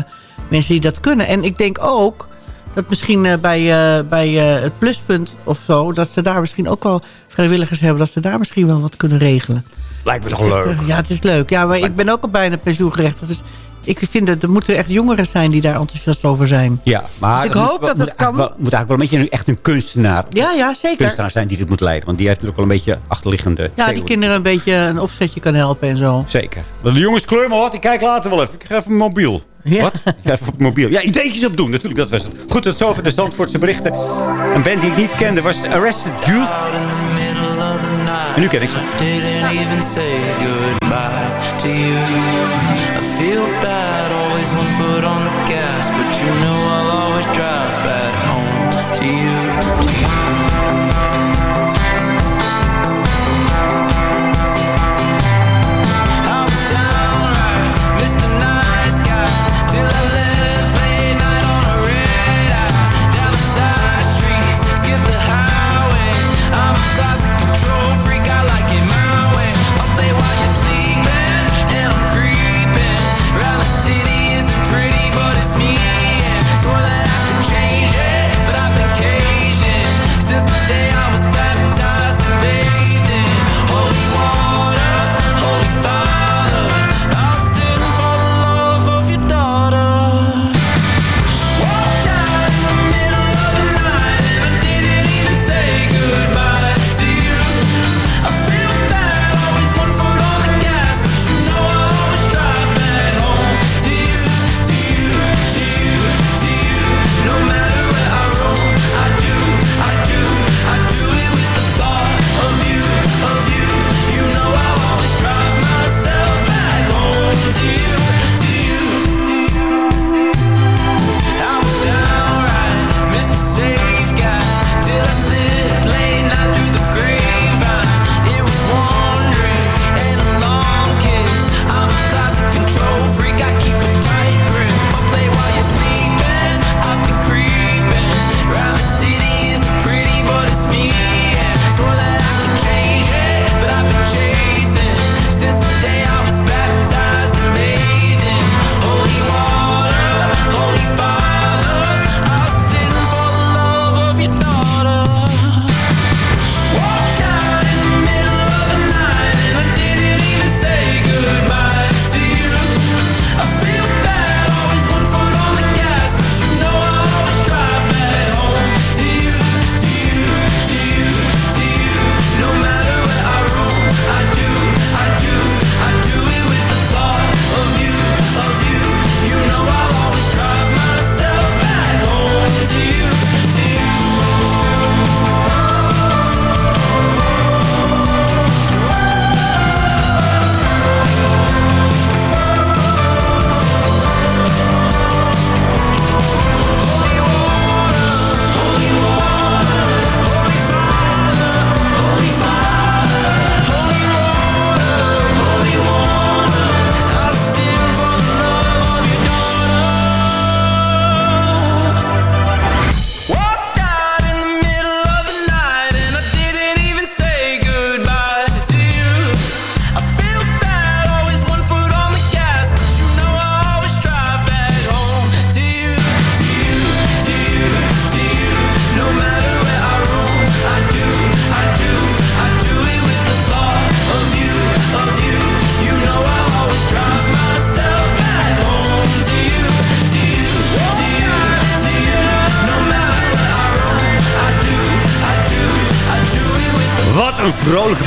mensen die dat kunnen. En ik denk ook dat misschien eh, bij, eh, bij het pluspunt of zo... dat ze daar misschien ook wel vrijwilligers hebben... dat ze daar misschien wel wat kunnen regelen. Lijkt me toch leuk. Ja, het is leuk. Ja, maar ik ben ook al bijna pensioengerechtigd. Dus ik vind dat er moeten echt jongeren zijn die daar enthousiast over zijn. Ja, maar Dus ik hoop moet, dat moet het kan. wel- moet eigenlijk wel een beetje nu echt een kunstenaar, Ja, ja, zeker. kunstenaar zijn die dit moet leiden. Want die heeft natuurlijk wel een beetje achterliggende Ja, die kinderen een beetje een opzetje kan helpen en zo. Zeker. De jongens kleur maar wat, ik kijk later wel even. Ik ga even mijn mobiel. Ja. Wat? Ja, even op mobiel. Ja, ideetjes opdoen. Natuurlijk, dat was het. Goed, tot zover de Zandvoortse berichten. Een band die ik niet kende was Arrested Youth. En nu ken ik ze. One foot on the gas, but you know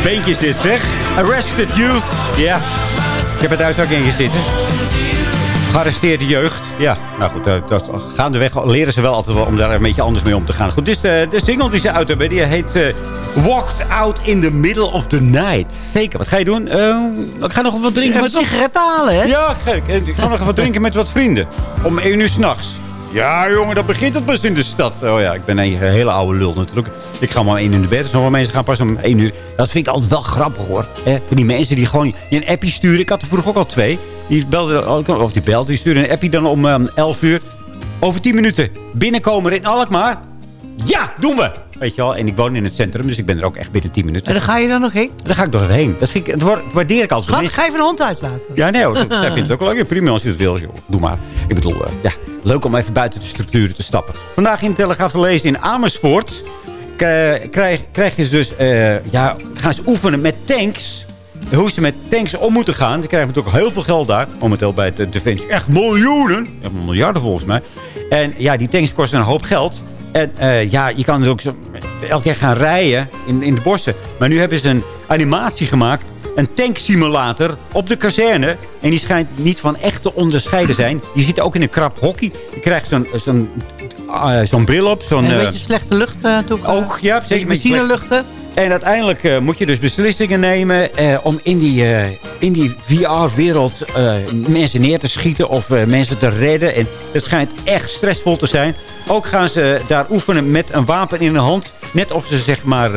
een vrolijk beentje is dit, zeg. Arrested Youth. Ja, ik heb het ook in zitten. Gearresteerde jeugd. Ja, nou goed, dat, dat, gaandeweg leren ze wel altijd wel om daar een beetje anders mee om te gaan. Goed, dit is de, de single die ze uit hebben. Die heet eh, Walked Out in the Middle of the Night. Zeker, wat ga je doen? Eh, ik ga nog wat drinken. Even met sigaretten halen, hè? Ja, gek. Ik ga nog even wat drinken met wat vrienden. Om 1 uur s'nachts. Ja, jongen, dan begint het pas in de stad. Oh ja, ik ben een hele oude lul natuurlijk. Ik ga maar om 1 uur in de bed. Dus nog wel mensen gaan pas om 1 uur. Dat vind ik altijd wel grappig, hoor. Hè? Van die mensen die gewoon je een appie sturen. Ik had er vroeger ook al twee. Die belden, of die belden, die sturen een appie dan om um, 11 uur. Over 10 minuten. Binnenkomen in Alkmaar. Ja, doen we. Weet je wel, en ik woon in het centrum, dus ik ben er ook echt binnen 10 minuten. En dan ga je daar nog heen? Daar ga ik nog even heen. Dat, vind ik, dat wa- waardeer ik als Schat, ga even een hond uitlaten. ja, nee hoor. Zij vindt het ook leuk. Prima als je het wil. Joh. Doe maar. Ik bedoel, eh, ja, leuk om even buiten de structuren te stappen. Vandaag in de Telegraaf in Amersfoort. Krijg, krijg je dus, eh, ja, gaan ze oefenen met tanks. Hoe ze met tanks om moeten gaan. Ze krijgen natuurlijk heel veel geld daar. Momenteel bij de Defensie. Echt miljoenen. Ja, miljarden volgens mij. En ja, die tanks kosten een hoop geld. En eh, ja, je kan dus ook zo elke keer gaan rijden in, in de bossen. Maar nu hebben ze een animatie gemaakt. Een tanksimulator op de kazerne. En die schijnt niet van echt te onderscheiden zijn. Je ziet ook in een krap hockey. Je krijgt zo'n zo'n ah, zo'n bril op. Zo'n, En een eh, beetje slechte lucht uh, ook, ja, zeker. benzineluchten. en uiteindelijk eh, moet je dus beslissingen nemen eh, om in die, eh, in die VR-wereld eh, mensen neer te schieten of eh, mensen te redden. En het schijnt echt stressvol te zijn. Ook gaan ze daar oefenen met een wapen in de hand. Net of ze zeg maar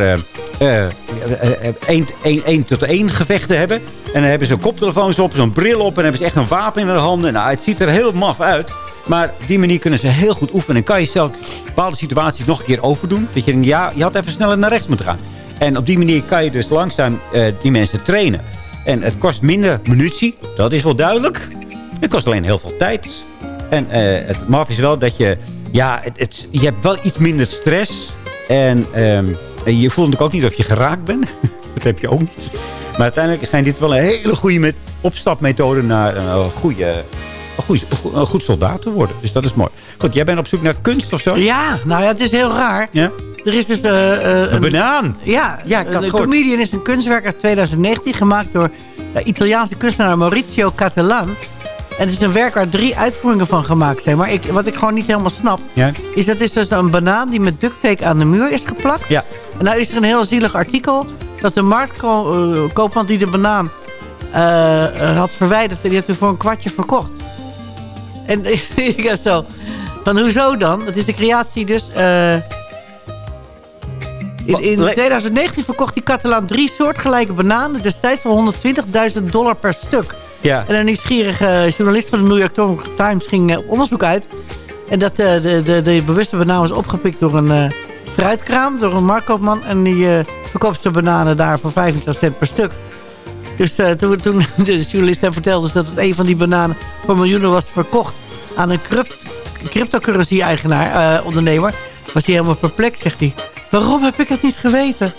eh, eh, eh, tot één gevechten hebben. En dan hebben ze koptelefoons op, zo'n bril op en hebben ze echt een wapen in de handen. Nou, het ziet er heel maf uit. Maar op die manier kunnen ze heel goed oefenen. En kan je zelf bepaalde situaties nog een keer overdoen. Dat je denkt, ja, je had even sneller naar rechts moeten gaan. En op die manier kan je dus langzaam eh, die mensen trainen. En het kost minder munitie, dat is wel duidelijk. Het kost alleen heel veel tijd. En het maf is wel dat je... Ja, het- je hebt wel iets minder stress. En ehm, en je voelt natuurlijk ook niet of je geraakt bent. [laughs] dat heb je ook niet. Maar uiteindelijk schijnt dit wel een hele goede met, opstapmethode... naar een goede, een, goede, een goed soldaat te worden. Dus dat is mooi. Goed, jij bent op zoek naar kunst of zo? Ja, nou ja, het is heel raar. Ja? Er is dus eh, eh, Een banaan. Ja, Ja, ik comedian is een kunstwerk uit 2019 gemaakt door de Italiaanse kunstenaar Maurizio Catalan. En het is een werk waar drie uitvoeringen van gemaakt zijn. Maar ik, wat ik gewoon niet helemaal snap, Ja? is dat is dus een banaan die met duct tape aan de muur is geplakt. Ja. En nou is er een heel zielig artikel dat de marktkoopman die de banaan eh, had verwijderd, die heeft hem voor een kwartje verkocht. En [laughs] ik was zo, van hoezo dan? Dat is de creatie dus... eh, in, in Le- 2019 verkocht die Catalaan drie soortgelijke bananen... destijds voor 120.000 dollar per stuk. Ja. En een nieuwsgierige journalist van de New York Times ging eh, onderzoek uit. En dat eh, de, de, de bewuste banaan was opgepikt door een eh, fruitkraam, door een marktkoopman. En die verkoopt zijn bananen daar voor 25 cent per stuk. Dus toen, [laughs] de journalist hem vertelde dat het een van die bananen voor miljoenen was verkocht aan een crypt- cryptocurrency-eigenaar, eh, ondernemer, was hij helemaal perplex, zegt hij. Waarom heb ik het niet geweten?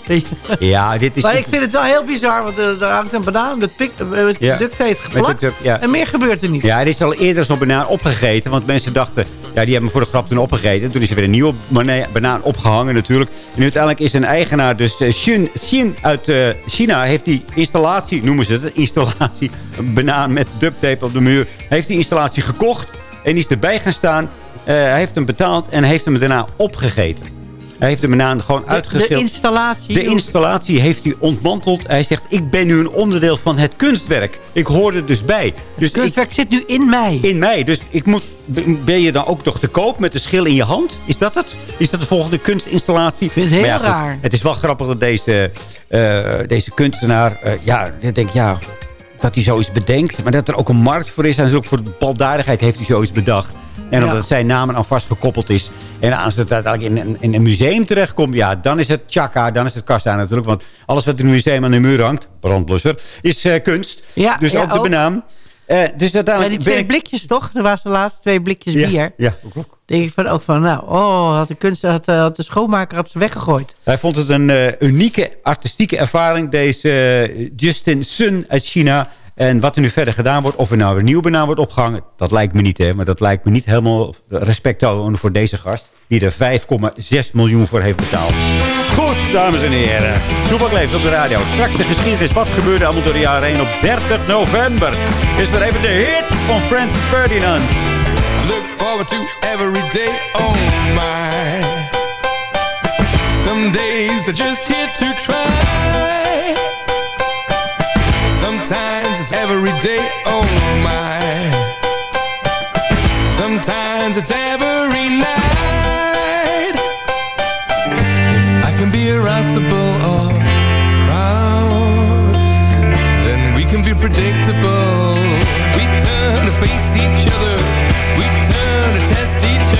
Ja, dit is... Maar ik vind het wel heel bizar, want er, er hangt een banaan met, pik, eh, met Ja. duct tape geplakt. duct tape, ja. En meer gebeurt er niet. Ja, er is al eerder zo'n banaan opgegeten. Want mensen dachten, ja, die hebben voor de grap toen opgegeten. Toen is er weer een nieuwe bana- banaan opgehangen natuurlijk. En uiteindelijk is een eigenaar, dus eh, Xin, Xin uit eh, China... heeft die installatie, noemen ze het, [laughs] installatie... een banaan met duct tape op de muur... heeft die installatie gekocht en die is erbij gaan staan. Hij heeft hem betaald en heeft hem daarna opgegeten. Hij heeft de banaan gewoon uitgeschild. de installatie. De installatie heeft hij ontmanteld. Hij zegt, ik ben nu een onderdeel van het kunstwerk. Ik hoor er dus bij. Dus het kunstwerk zit nu in mij. in mij. Dus ik moet, ben je dan ook nog te koop met de schil in je hand? Is dat het? Is dat de volgende kunstinstallatie? Ik vind het heel raar. Het is wel grappig dat deze, eh, deze kunstenaar... eh, ja, ik denk, ja, dat hij zoiets bedenkt. Maar dat er ook een markt voor is. En ook voor de baldadigheid heeft hij zoiets bedacht. En Ja. omdat zijn naam aan vastgekoppeld is. En als het uiteindelijk in, een- in een museum terechtkomt... ja, dan is het tjaka, dan is het kassa natuurlijk. Want alles wat in een museum aan de muur hangt... brandblusser, is eh, kunst. Ja, dus ja, ook de ook. banaan. Eh, dus uiteindelijk die twee ik- blikjes toch? Er waren de laatste twee blikjes bier. ja, klopt. denk ik van, ook van, nou, oh, had de, kunst, had, eh, had de schoonmaker had ze weggegooid. Hij vond het een unieke artistieke ervaring, deze Justin Sun uit China. En wat er nu verder gedaan wordt, of er nou een nieuwe banaan wordt opgehangen... dat lijkt me niet, hè. Maar dat lijkt me niet helemaal respect voor deze gast... die er 5,6 miljoen voor heeft betaald. Goed, dames en heren. Toepak leeft op de radio. Straks de geschiedenis. Wat gebeurde allemaal door de jaren heen op 30 november? Is maar even de hit van Francis Ferdinand. Look forward to every day, oh my. Some days are just here to try. It's every day, oh my. Sometimes it's every night. If I can be irascible or proud, then we can be predictable. We turn to face each other. We turn to test each other.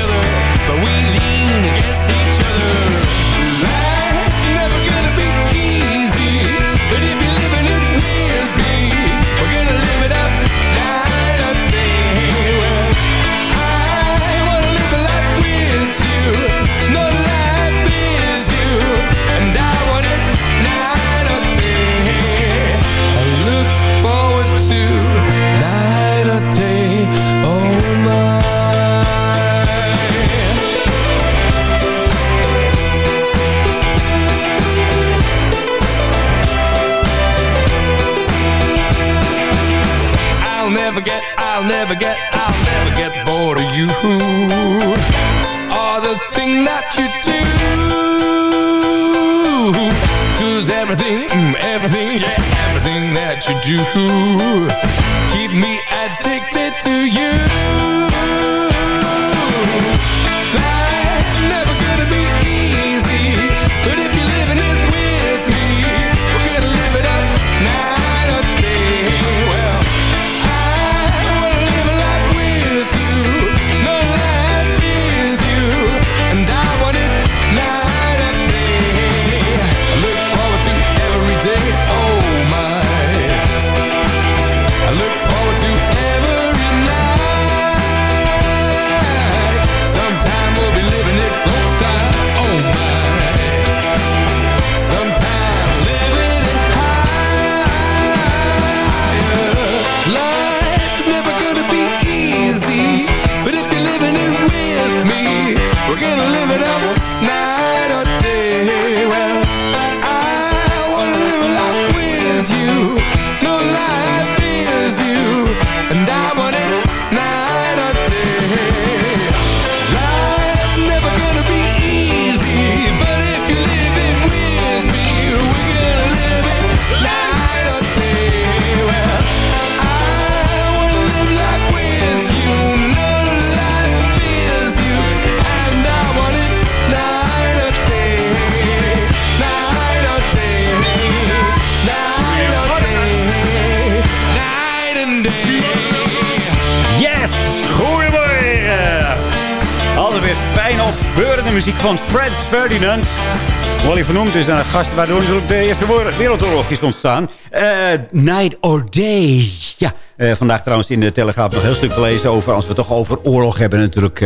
Never I'll never get bored of you. Or the thing that you do. Cause everything, mm, everything, yeah, everything that you do. Keep me addicted to you. Is naar een gast waardoor de Eerste Wereldoorlog is ontstaan. Eh, night or Day. Ja, eh, vandaag trouwens in de Telegraaf nog heel stuk gelezen over... als we toch over oorlog hebben natuurlijk.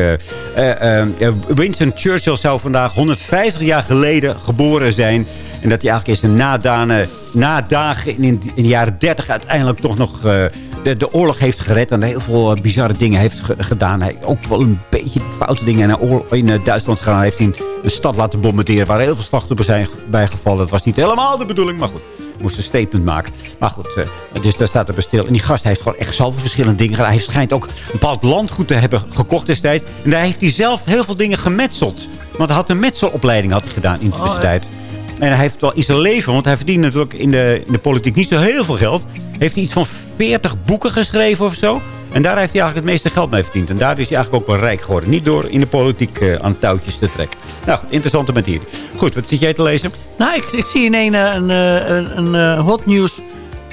ja, Winston Churchill zou vandaag 150 jaar geleden geboren zijn. En dat hij eigenlijk is een nadagen, nadagen in, in de jaren 30 uiteindelijk toch nog... de, de oorlog heeft gered en heel veel eh, bizarre dingen heeft ge- gedaan. Hij ook wel een beetje foute dingen in, eh, Duitsland gedaan. Hij heeft een, een stad laten bombarderen waar heel veel slachtoffers zijn ge- bijgevallen. Dat was niet helemaal de bedoeling, maar goed. Moest een statement maken. Maar goed, eh, dus daar staat er bij stil. En die gast heeft gewoon echt zoveel verschillende dingen gedaan. Hij schijnt ook een bepaald landgoed te hebben gekocht destijds. En daar heeft hij zelf heel veel dingen gemetseld. Want hij had een metselopleiding had hij gedaan in de tussentijd. En hij heeft wel in zijn leven, want hij verdient natuurlijk in de, in de politiek niet zo heel veel geld. Heeft hij iets van 40 boeken geschreven of zo. En daar heeft hij eigenlijk het meeste geld mee verdiend. En daar is hij eigenlijk ook wel rijk geworden. Niet door in de politiek eh, aan touwtjes te trekken. Nou, interessante materie. Goed, wat zit jij te lezen? Nou, ik, ik zie in een, eh, een, eh, een, een eh, hot nieuws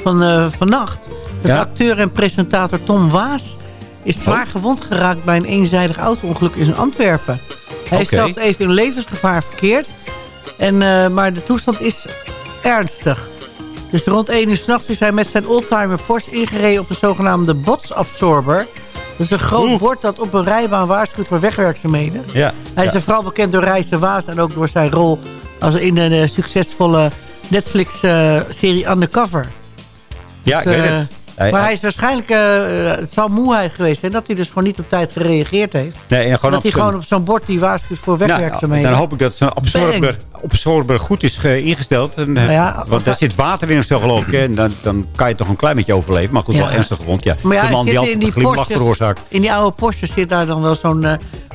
van eh, vannacht. De Ja? acteur en presentator Tom Waas is zwaar gewond geraakt bij een eenzijdig auto-ongeluk in Antwerpen. Hij is zelfs even in levensgevaar verkeerd. En, eh, maar de toestand is ernstig. Dus rond 1 uur s'nachts is hij met zijn oldtimer Porsche ingereden op de zogenaamde botsabsorber. Dat is een groot bord dat op een rijbaan waarschuwt voor wegwerkzaamheden. Ja. Hij is ja. vooral bekend door Reizen Waas en ook door zijn rol als in de eh, succesvolle Netflix-serie Undercover. Ja, ik Dus, weet eh, het. Hij- maar hij is waarschijnlijk, eh, eh, het zal moeheid geweest zijn dat hij dus gewoon niet op tijd gereageerd heeft. Nee, en gewoon dat hij gewoon op zo'n bord die waarschuwt voor Nou, wegwerkzaamheden. dan hoop ik dat zo'n absorber, absorber goed is ge- ingesteld. En, eh, ja, want daar zit water in of zo geloof ik. En dan, dan kan je toch een klein beetje overleven. Maar goed, Ja. wel ernstig gewond. Ja. Maar ja, de man die altijd die glimlach veroorzaakt. In die oude Porsche zit daar dan wel zo'n eh,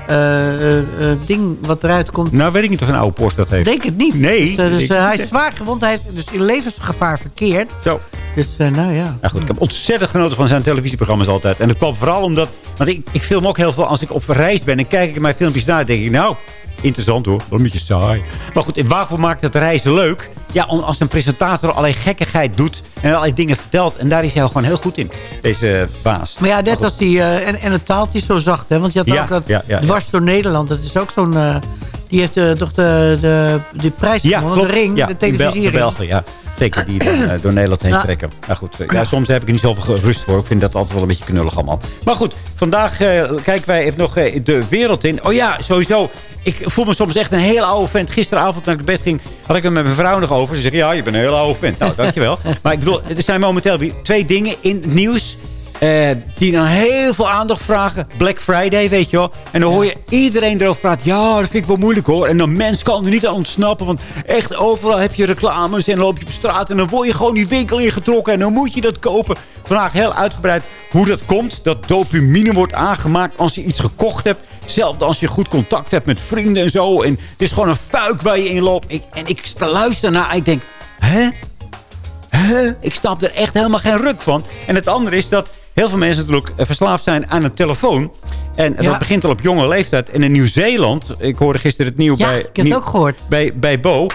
eh, eh, eh, ding wat eruit komt. Nou, weet ik niet of een oude Porsche dat heeft. Denk het niet. Nee. Dus, eh, dus, eh, hij is zwaar gewond. Hij heeft dus in levensgevaar verkeerd. Zo. Dus eh, nou ja. Nou goed, ik heb ontzettend genoten van zijn televisieprogramma's altijd. En het kwam vooral omdat... Want ik, ik film ook heel veel als ik op reis ben. En kijk ik mijn filmpjes na. denk ik, nou, interessant hoor. Wel een beetje saai. Maar goed, waarvoor maakt het reizen leuk? Ja, om- als een presentator allerlei gekkigheid doet. En allerlei dingen vertelt. En daar is hij gewoon heel goed in. Deze eh, baas. Maar ja, net als die... eh, en, en het taaltje is zo zacht, hè. Want je had Ja, ook dat ja, dwars door Nederland. Dat is ook zo'n... eh, die heeft toch de, de, de prijs gewonnen. De ring, ja, de Bel- televisiering. De Belgen, ja. Zeker, die dan, [clears throat] door Nederland heen trekken. Maar goed, ja, soms heb ik er niet zoveel rust voor. Ik vind dat altijd wel een beetje knullig allemaal. Maar goed, vandaag kijken wij even nog de wereld in. Oh ja, sowieso. Ik voel me soms echt een hele oude vent. Gisteravond toen ik naar bed ging, had ik het met mijn vrouw nog over. Ze zegt, ja, je bent een hele oude vent. Nou, dankjewel. [laughs] maar ik bedoel, er zijn momenteel twee dingen in het nieuws. Eh, die dan heel veel aandacht vragen. Black Friday, weet je wel. En dan hoor je iedereen erover praten. Ja, dat vind ik wel moeilijk hoor. En dan mens kan er niet aan ontsnappen. Want echt overal heb je reclames en dan loop je op straat. En dan word je gewoon die winkel ingetrokken. En dan moet je dat kopen. Vandaag heel uitgebreid hoe dat komt. Dat dopamine wordt aangemaakt als je iets gekocht hebt. Zelfs als je goed contact hebt met vrienden en zo. En het is gewoon een fuik waar je in loopt. Ik, en ik sta luisteren naar ik denk... Hè? Hè? Ik snap er echt helemaal geen ruk van. En het andere is dat heel veel mensen natuurlijk eh, verslaafd zijn aan een telefoon. En Ja. dat begint al op jonge leeftijd. En in Nieuw-Zeeland, ik hoorde gisteren het nieuw Ja, bij... ik heb het ook gehoord. Bij, bij Bo.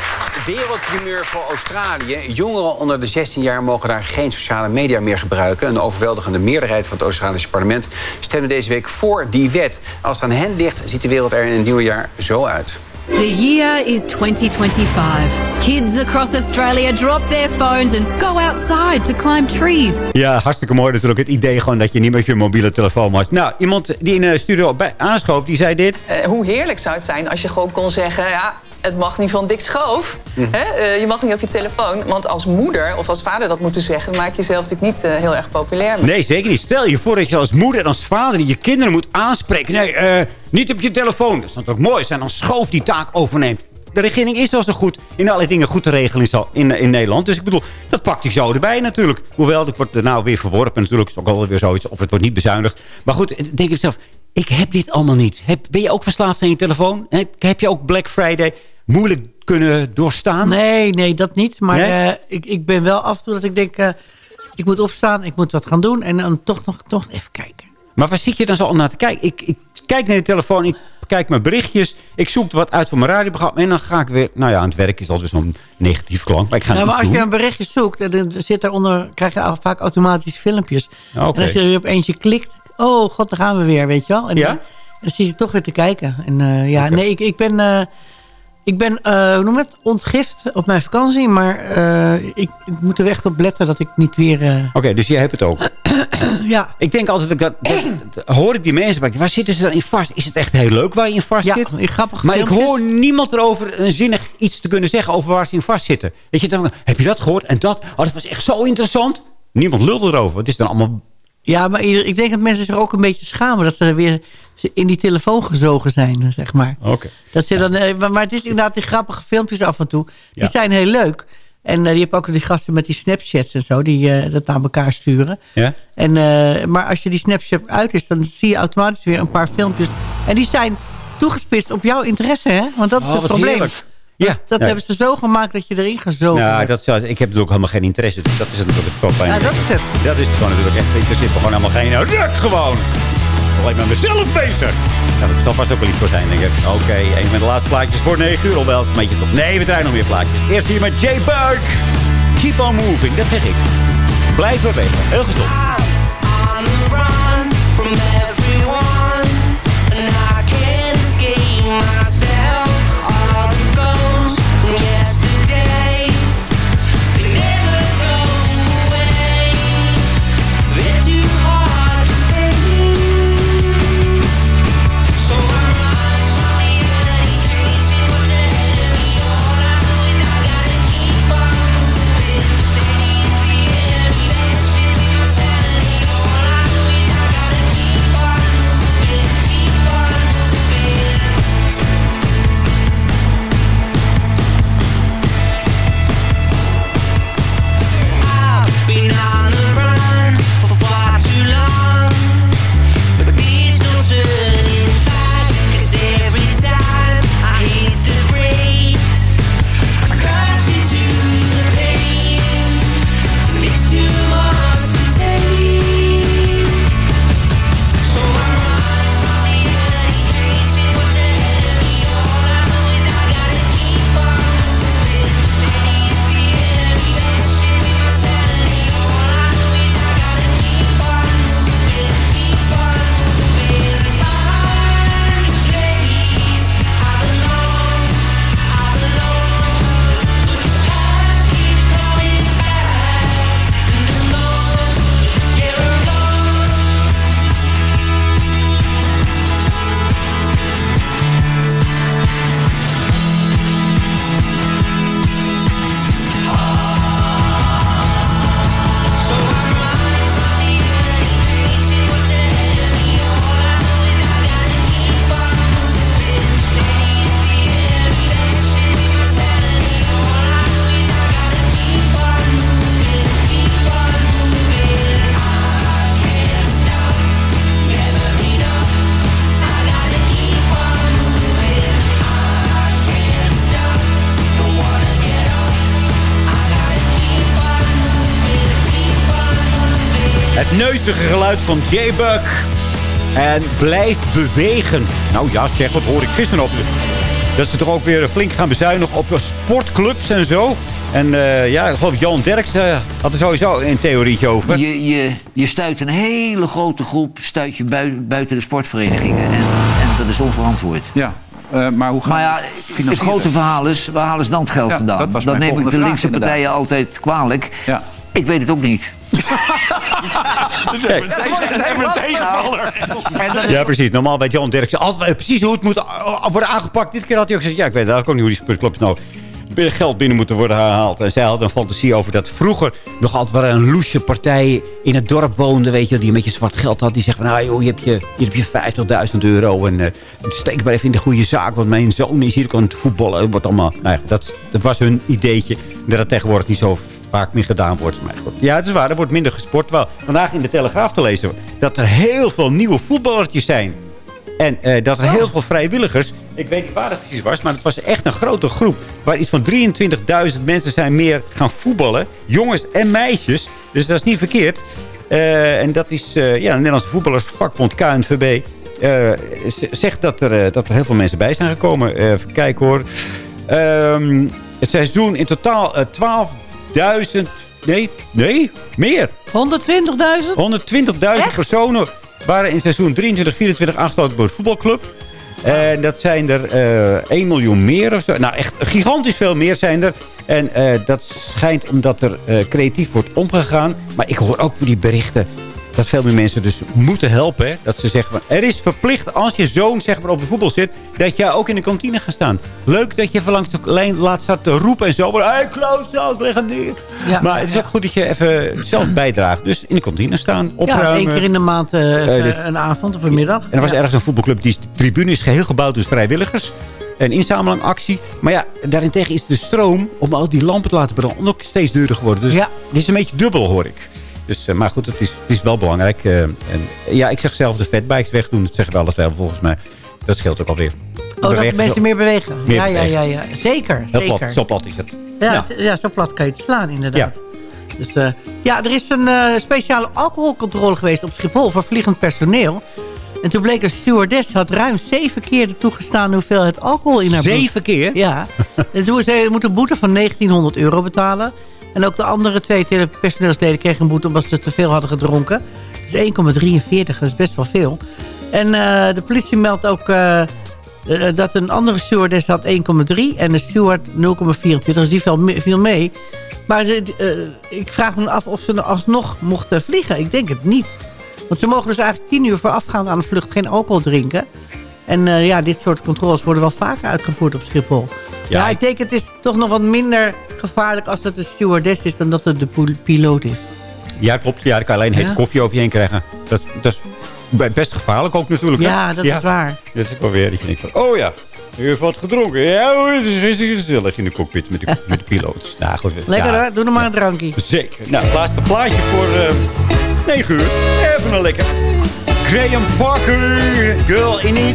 Wereldprimeur voor Australië. Jongeren onder de 16 jaar mogen daar geen sociale media meer gebruiken. Een overweldigende meerderheid van het Australische parlement stemde deze week voor die wet. Als het aan hen ligt, ziet de wereld er in het nieuwe jaar zo uit. The year is 2025. Kids across Australia drop their phones and go outside to climb trees. Ja, hartstikke mooi natuurlijk. Het idee gewoon dat je niet met je mobiele telefoon was. Nou, iemand die in de studio bij aanschoof, die zei dit. Eh, hoe heerlijk zou het zijn als je gewoon kon zeggen... ja, het mag niet van dik schoof. Mhm. Hè? Eh, je mag niet op je telefoon. Want als moeder of als vader dat moeten zeggen... maak je jezelf natuurlijk niet eh, heel erg populair. Nee, zeker niet. Stel je voor dat je als moeder en als vader je kinderen moet aanspreken. Nee, eh, niet op je telefoon. Dat zou toch mooi zijn als schoof die taak overneemt. De regering is al zo goed in allerlei dingen goed te regelen in, in, in Nederland. Dus ik bedoel, dat pakt hij zo erbij natuurlijk. Hoewel, dat wordt er nou weer verworpen natuurlijk. is ook alweer weer zoiets. Of het wordt niet bezuinigd. Maar goed, denk je zelf. Ik heb dit allemaal niet. Heb, ben je ook verslaafd aan je telefoon? Heb, heb je ook Black Friday moeilijk kunnen doorstaan? Nee, nee, dat niet. Maar Nee? eh, ik, ik ben wel af en toe dat ik denk... eh, ik moet opstaan, ik moet wat gaan doen. En dan toch nog, toch even kijken. Maar waar zit je dan zo naar te kijken? Ik, ik kijk naar de telefoon, ik kijk mijn berichtjes. Ik zoek wat uit voor mijn radioprogramma. En dan ga ik weer... Nou ja, aan het werk is altijd zo'n negatief klank. Maar ik ga Nou, maar als je een berichtje zoekt, dan dan zit daaronder, krijg je al vaak automatisch filmpjes. Oké. En als je er op eentje klikt, oh god, daar gaan we weer, weet je wel. En Ja? dan, dan zit je toch weer te kijken. En eh, ja, nee, ik, ik ben, eh, ik ben eh, hoe noem het, ontgift op mijn vakantie. Maar eh, ik, ik moet er echt op letten dat ik niet weer... eh, Oké, dus jij hebt het ook. [clears throat] ja. Ik denk altijd, dat, [clears throat] dat, hoor ik die mensen, maar waar zitten ze dan in vast? Is het echt heel leuk waar je in vast Ja, zit? in grappige Maar ik hoor niemand erover een zinnig iets te kunnen zeggen over waar ze in vast zitten. Weet je, dan, heb je dat gehoord? En dat, oh, dat was echt zo interessant. Niemand lult erover. Het is dan allemaal... Ja, maar ieder- ik denk dat mensen zich ook een beetje schamen... dat ze weer in die telefoon gezogen zijn, zeg maar. Oké. Dat ze dan, eh, maar, maar het is inderdaad die grappige filmpjes af en toe. Die Ja. zijn heel leuk. En eh, je hebt ook die gasten met die Snapchats en zo... die eh, dat naar elkaar sturen. Ja? En, maar als je die Snapchat uit is... dan zie je automatisch weer een paar filmpjes. En die zijn toegespitst op jouw interesse, hè? Want dat is Oh, het probleem. heerlijk. Ja, Dat ja. hebben ze zo gemaakt dat je erin gezogen Nou, dat, zou- ik heb natuurlijk helemaal geen interesse. Dus dat is het natuurlijk het probleem. Ja, dat is het. Dat is het gewoon natuurlijk echt. Ik zit gewoon helemaal geen ruk gewoon. Alleen met mezelf bezig. Ja, dat zal vast ook wel iets voor zijn, denk ik. Oké, een van de laatste plaatjes voor 9 uur. Het een beetje toch. Nee, we draaien nog meer plaatjes. Eerst hier met Jay Burke. Keep on moving, dat zeg ik. Blijf bewegen. Heel gezond. on the run from everyone, and I can't escape myself. Neuzige geluid van J-Buck. En blijft bewegen. Nou ja, zeg, wat hoor ik gisteren op. Dat ze toch ook weer flink gaan bezuinigen op sportclubs en zo. En eh, ja, ik geloof Jan Derks eh, had er sowieso een theorietje over. Je, je, je stuit een hele grote groep stuit je bui- buiten de sportverenigingen. En, en dat is onverantwoord. Ja, eh, maar hoe gaan Maar ja, we het grote verhaal is, waar halen ze dan het geld Ja, vandaan? dat neem ik de linkse vraag, inderdaad. partijen altijd kwalijk. Ja. Ik weet het ook niet. [laughs] Dus even een tegen- even een tegenvaller. Ja, precies. Normaal weet Jan Derksen altijd precies hoe het moet eh, worden aangepakt. Dit keer had hij ook gezegd, ja, ik weet ook niet hoe die sportclubs nou binnen geld binnen moeten worden gehaald. En zij had een fantasie over dat vroeger nog altijd wel een loesje partij in het dorp woonde, weet je, die een beetje zwart geld had. Die zegt van, nou joh, hier heb je, hier heb je 50.000 euro en eh, steek maar even in de goede zaak, want mijn zoon is hier kan voetballen. Wordt allemaal, nou ja, dat, dat was hun ideetje. Dat het tegenwoordig niet zo vaak meer gedaan wordt. Maar goed. Ja, het is waar, er wordt minder gesport. Wel, vandaag in de Telegraaf te lezen dat er heel veel nieuwe voetballertjes zijn. En eh, dat er heel veel vrijwilligers... Ik weet niet waar het precies was, maar het was echt een grote groep. Waar iets van 23.000 mensen zijn meer gaan voetballen. Jongens en meisjes. Dus dat is niet verkeerd. Eh, en dat is eh, ja, de Nederlandse voetballersvakbond KNVB. zegt dat er, dat er heel veel mensen bij zijn gekomen. Even kijken hoor. Ehm, het seizoen in totaal eh, 12.000... Nee, nee, meer. 120.000? 120.000 personen waren in seizoen 23, 24 aangesloten bij het voetbalclub. En dat zijn er eh 1 miljoen meer of zo. Nou, echt gigantisch veel meer zijn er. En eh, dat schijnt omdat er eh, creatief wordt omgegaan. Maar ik hoor ook weer die berichten dat veel meer mensen dus moeten helpen. Hè? Dat ze zeggen, van, er is verplicht als je zoon zeg maar, op de voetbal zit... dat jij ook in de kantine gaat staan. Leuk dat je even langs de lijn laat staan te roepen en zo. Hé, hey, klootzak, leg hem neer. Ja, maar het is ook goed dat je even zelf bijdraagt. Dus in de kantine staan, opruimen. Ja, één keer in de maand eh, Eh, dit- een avond of een middag. En er was Ja. ergens een voetbalclub, die tribune is geheel gebouwd door vrijwilligers. Een inzamelingactie. Maar ja, daarentegen is de stroom om al die lampen te laten branden ook steeds duurder geworden. Dus Ja. het is een beetje dubbel, hoor ik. Dus, eh, maar goed, het is, het is wel belangrijk. eh, en, ja, ik zeg zelf de fatbikes wegdoen. Dat zeggen we alles wel volgens mij. Dat scheelt ook alweer. Oh, dat Bewegen mensen meer bewegen. Meer ja, ja, bewegen. ja, ja. Zeker, Heel zeker. plat, zo plat is het. Ja, Ja. zo plat kan je het slaan, inderdaad. Ja. Dus, eh, ja, er is een speciale alcoholcontrole geweest op Schiphol voor vliegend personeel. En toen bleek een stewardess had ruim zeven keer de toegestaande hoeveelheid alcohol in haar bloed. Zeven keer? Ja. [laughs] En ze moet een boete van 1900 euro betalen. En ook de andere twee personeelsleden kregen een boete omdat ze te veel hadden gedronken. Dus 1,43, dat is best wel veel. En eh, de politie meldt ook eh, eh, dat een andere stewardess had 1,3 en de steward 0,24. Dus die viel, me- viel mee. Maar ik vraag me af of ze alsnog mochten vliegen. Ik denk het niet. Want ze mogen dus eigenlijk 10 uur voorafgaand aan de vlucht geen alcohol drinken. En ja, dit soort controles worden wel vaker uitgevoerd op Schiphol. Ja, ik denk het is toch nog wat minder gevaarlijk als het een stewardess is... dan dat het de piloot is. Ja, klopt. Ja, daar kan alleen hete Ja? koffie over je heen krijgen. Dat, dat is be- best gevaarlijk ook natuurlijk. hè? Ja, dat is waar. Dat is ook wel weer dat je denkt van... Oh ja, u heeft wat gedronken. Ja het is hartstikke gezellig in de cockpit met de, [laughs] met de piloot. Nou, goed. Lekker ja, hoor, doe nog maar een drankje. Zeker. Nou, het laatste plaatje voor eh 9 uur. Even een lekker. Graham Parker, Girl in It.